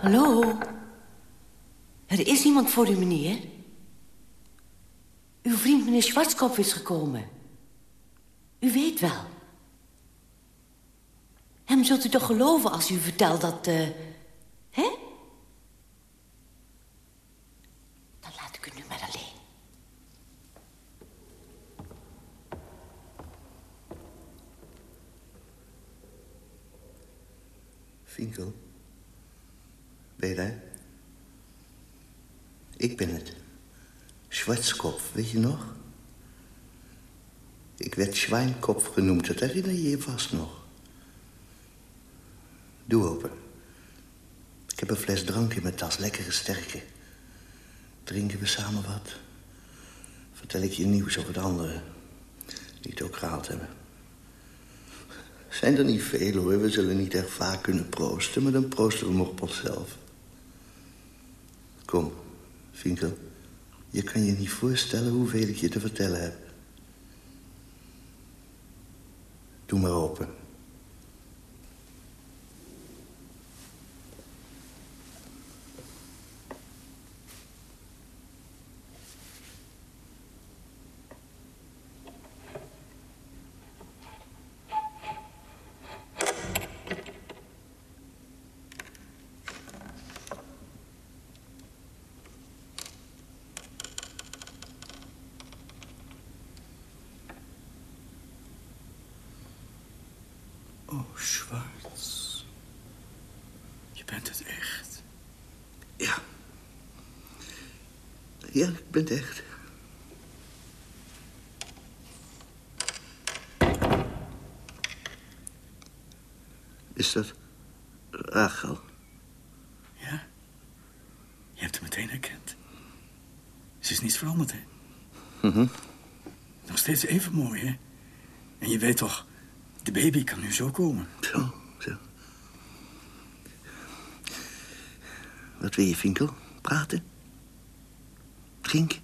Hallo? Er is iemand voor u, meneer. Uw vriend meneer Schwarzkopf is gekomen. U weet wel. Hem zult u toch geloven als u vertelt dat... eh hè? Dan laat ik u nu maar alleen. Finkel. Ben je daar? Ik ben het. Weet je nog? Ik werd Schweinkopf genoemd, dat herinner je je vast nog. Doe open. Ik heb een fles drank in mijn tas, lekkere sterke. Drinken we samen wat? Vertel ik je nieuws over de anderen die het ook gehaald hebben. Zijn er niet veel, hoor. We zullen niet echt vaak kunnen proosten, maar dan proosten we nog op onszelf. Kom, Vinkel. Je kan je niet voorstellen hoeveel ik je te vertellen heb. Doe maar open. Oh, Schwarz. Je bent het echt. Ja. Ja, ik ben het echt. Is dat Rachel? Ja? Je hebt hem meteen herkend. Ze is niets veranderd, hè? Mhm. Nog steeds even mooi, hè? En je weet toch, de baby kan nu zo komen. Zo, zo. Wat wil je, Vinkel? Praten? Drinken?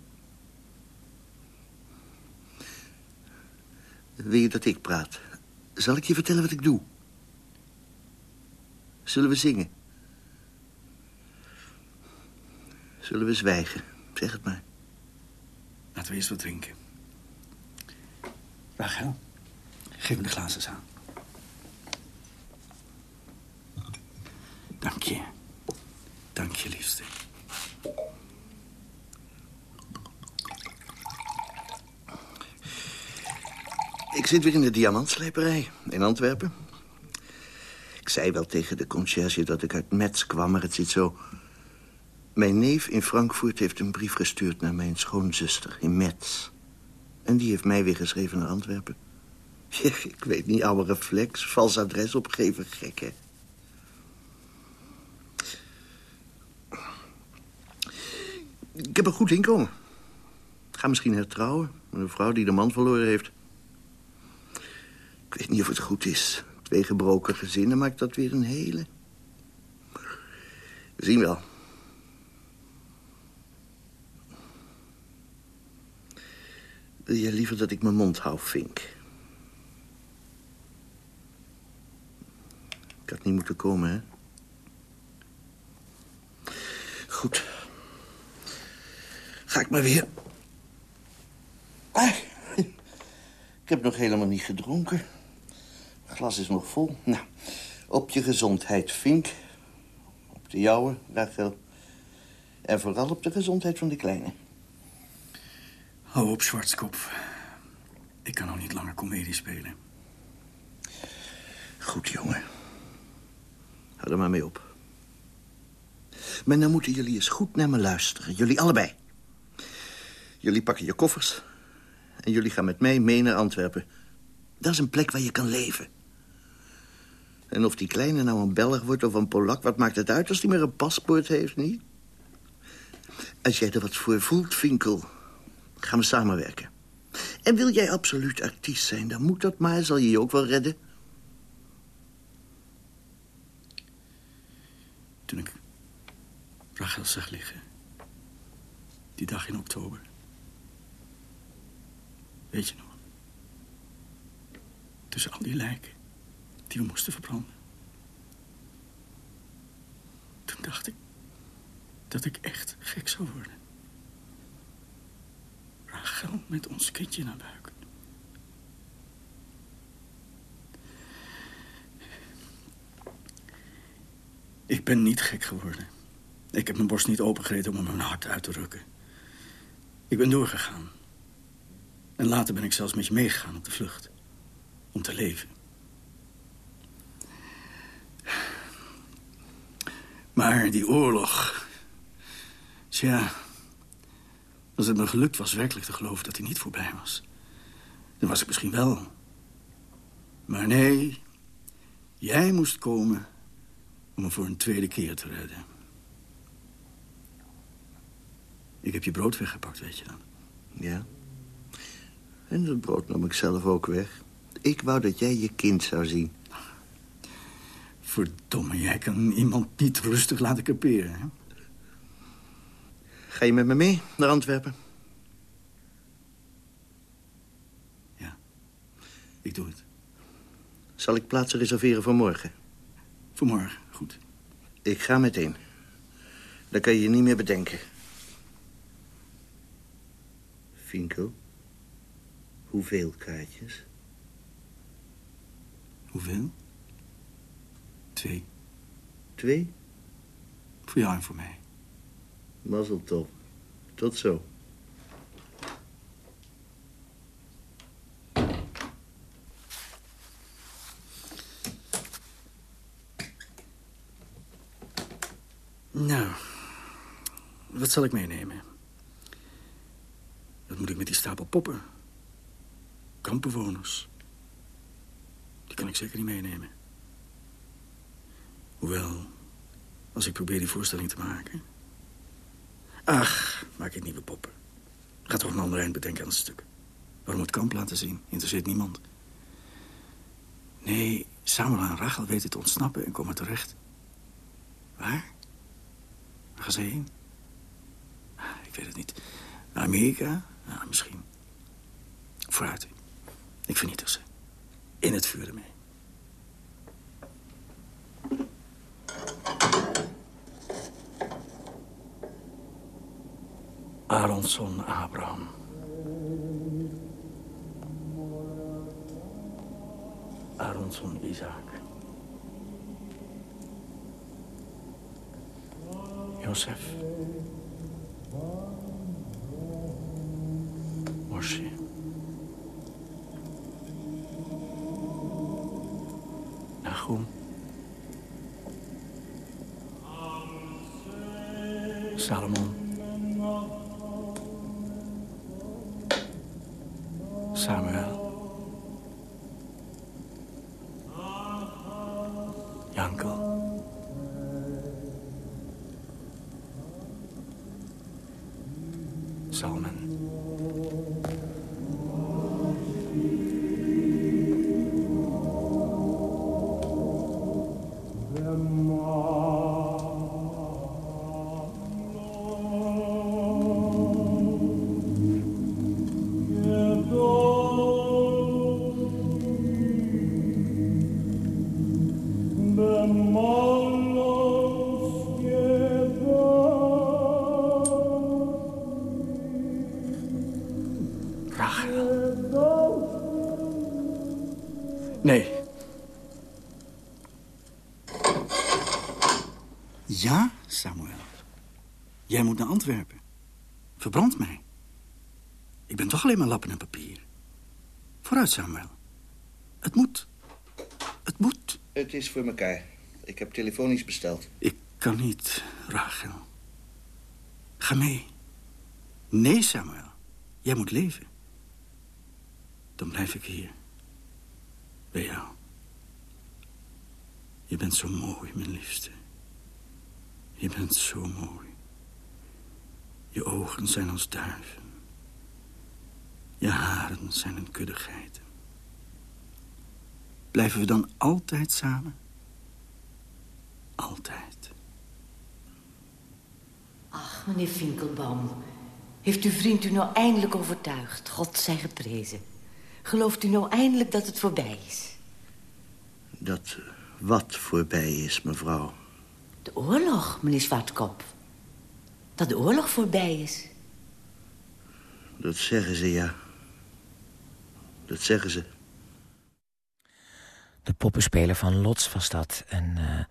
Wil je dat ik praat? Zal ik je vertellen wat ik doe? Zullen we zingen? Zullen we zwijgen? Zeg het maar. Laten we eerst wat drinken. Rachel, geef me de glazen aan. Dank je. Dank je, liefste. Ik zit weer in de diamantslijperij in Antwerpen. Ik zei wel tegen de conciërge dat ik uit Metz kwam, maar het zit zo... Mijn neef in Frankfurt heeft een brief gestuurd naar mijn schoonzuster in Metz. En die heeft mij weer geschreven naar Antwerpen. Ik weet niet, oude reflex, vals adres opgeven, gek, hè? Ik heb een goed inkomen. Ga misschien hertrouwen met een vrouw die de man verloren heeft. Ik weet niet of het goed is. Twee gebroken gezinnen maakt dat weer een hele. We zien wel. Wil je liever dat ik mijn mond hou, Vink? Ik had niet moeten komen, hè? Goed. Ga ik maar weer. Ah, ik heb nog helemaal niet gedronken. Het glas is nog vol. Nou, op je gezondheid, Vink. Op de jouwe, Rachel. En vooral op de gezondheid van de kleine. Hou op, Zwartskop. Ik kan nog niet langer komedie spelen. Goed, jongen. Hou er maar mee op. Maar dan moeten jullie eens goed naar me luisteren. Jullie allebei. Jullie pakken je koffers. En jullie gaan met mij mee naar Antwerpen. Dat is een plek waar je kan leven. En of die kleine nou een Belg wordt of een Polak... wat maakt het uit als die maar een paspoort heeft, niet? Als jij er wat voor voelt, Vinkel... gaan we samenwerken. En wil jij absoluut artiest zijn, dan moet dat maar. Zal je je ook wel redden. Toen ik Rachel zag liggen. Die dag in oktober. Weet je nog? Tussen al die lijken die we moesten verbranden. Toen dacht ik dat ik echt gek zou worden. Rachel met ons kindje naar buik. Ik ben niet gek geworden. Ik heb mijn borst niet opengereten om mijn hart uit te rukken. Ik ben doorgegaan. En later ben ik zelfs met je meegegaan op de vlucht. Om te leven. Maar die oorlog... Tja... Als het me gelukt was werkelijk te geloven dat hij niet voorbij was... dan was ik misschien wel. Maar nee, jij moest komen Om me voor een tweede keer te redden. Ik heb je brood weggepakt, weet je dan? Ja. En dat brood nam ik zelf ook weg. Ik wou dat jij je kind zou zien. Verdomme, jij kan iemand niet rustig laten kaperen, hè? Ga je met me mee naar Antwerpen? Ja, ik doe het. Zal ik plaatsen reserveren voor morgen? Voor morgen. Ik ga meteen. Dan kan je je niet meer bedenken. Finkel, hoeveel kaartjes? Hoeveel? Twee. Twee? Voor jou en voor mij. Mazzeltov. Tot zo. Nou, wat zal ik meenemen? Wat moet ik met die stapel poppen? Kampbewoners. Die kan ik zeker niet meenemen. Hoewel, als ik probeer die voorstelling te maken... Ach, maak ik nieuwe poppen. Ga toch een ander eind bedenken aan het stuk. Waarom het kamp laten zien? Interesseert niemand. Nee, Samuel en Rachel weten te ontsnappen en komen terecht. Waar? Waar gaan ze heen? Weet het niet. Amerika? Ja, misschien. Vooruit. Ik vernietig ze. In het vuur ermee. Aronson Abraham. Aronson Isaac. Josef. Nahum. Salomon. Ja, Samuel. Jij moet naar Antwerpen. Verbrand mij. Ik ben toch alleen maar lappen en papier. Vooruit, Samuel. Het moet. Het moet. Het is voor elkaar. Ik heb telefonisch besteld. Ik kan niet, Rachel. Ga mee. Nee, Samuel. Jij moet leven. Dan blijf ik hier. Bij jou. Je bent zo mooi, mijn liefste. Je bent zo mooi. Je ogen zijn als duiven. Je haren zijn een kudde geiten. Blijven we dan altijd samen? Altijd. Ach, meneer Finkelbaum. Heeft uw vriend u nou eindelijk overtuigd? God zij geprezen. Gelooft u nou eindelijk dat het voorbij is? Dat wat voorbij is, mevrouw. De oorlog, meneer Zwartkop. Dat de oorlog voorbij is. Dat zeggen ze, ja. Dat zeggen ze. De poppenspeler van Lots was dat. Een uh,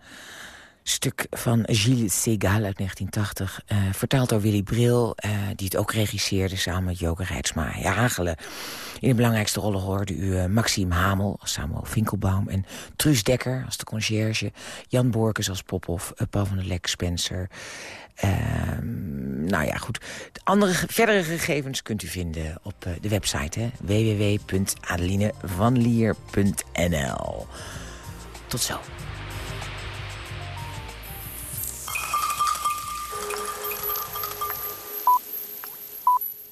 stuk van Gilles Segal uit 1980. Uh, vertaald door Willy Bril, uh, die het ook regisseerde samen met Joke Rijtsma. Ja, Hagelen. In de belangrijkste rollen hoorde u Maxime Hamel als Samuel Finkelbaum... en Truus Dekker als de conciërge, Jan Borkes als Popov... Paul van der Lek, Spencer... nou ja, goed. De andere, verdere gegevens kunt u vinden op de website www.adelinevanlier.nl. Tot zo.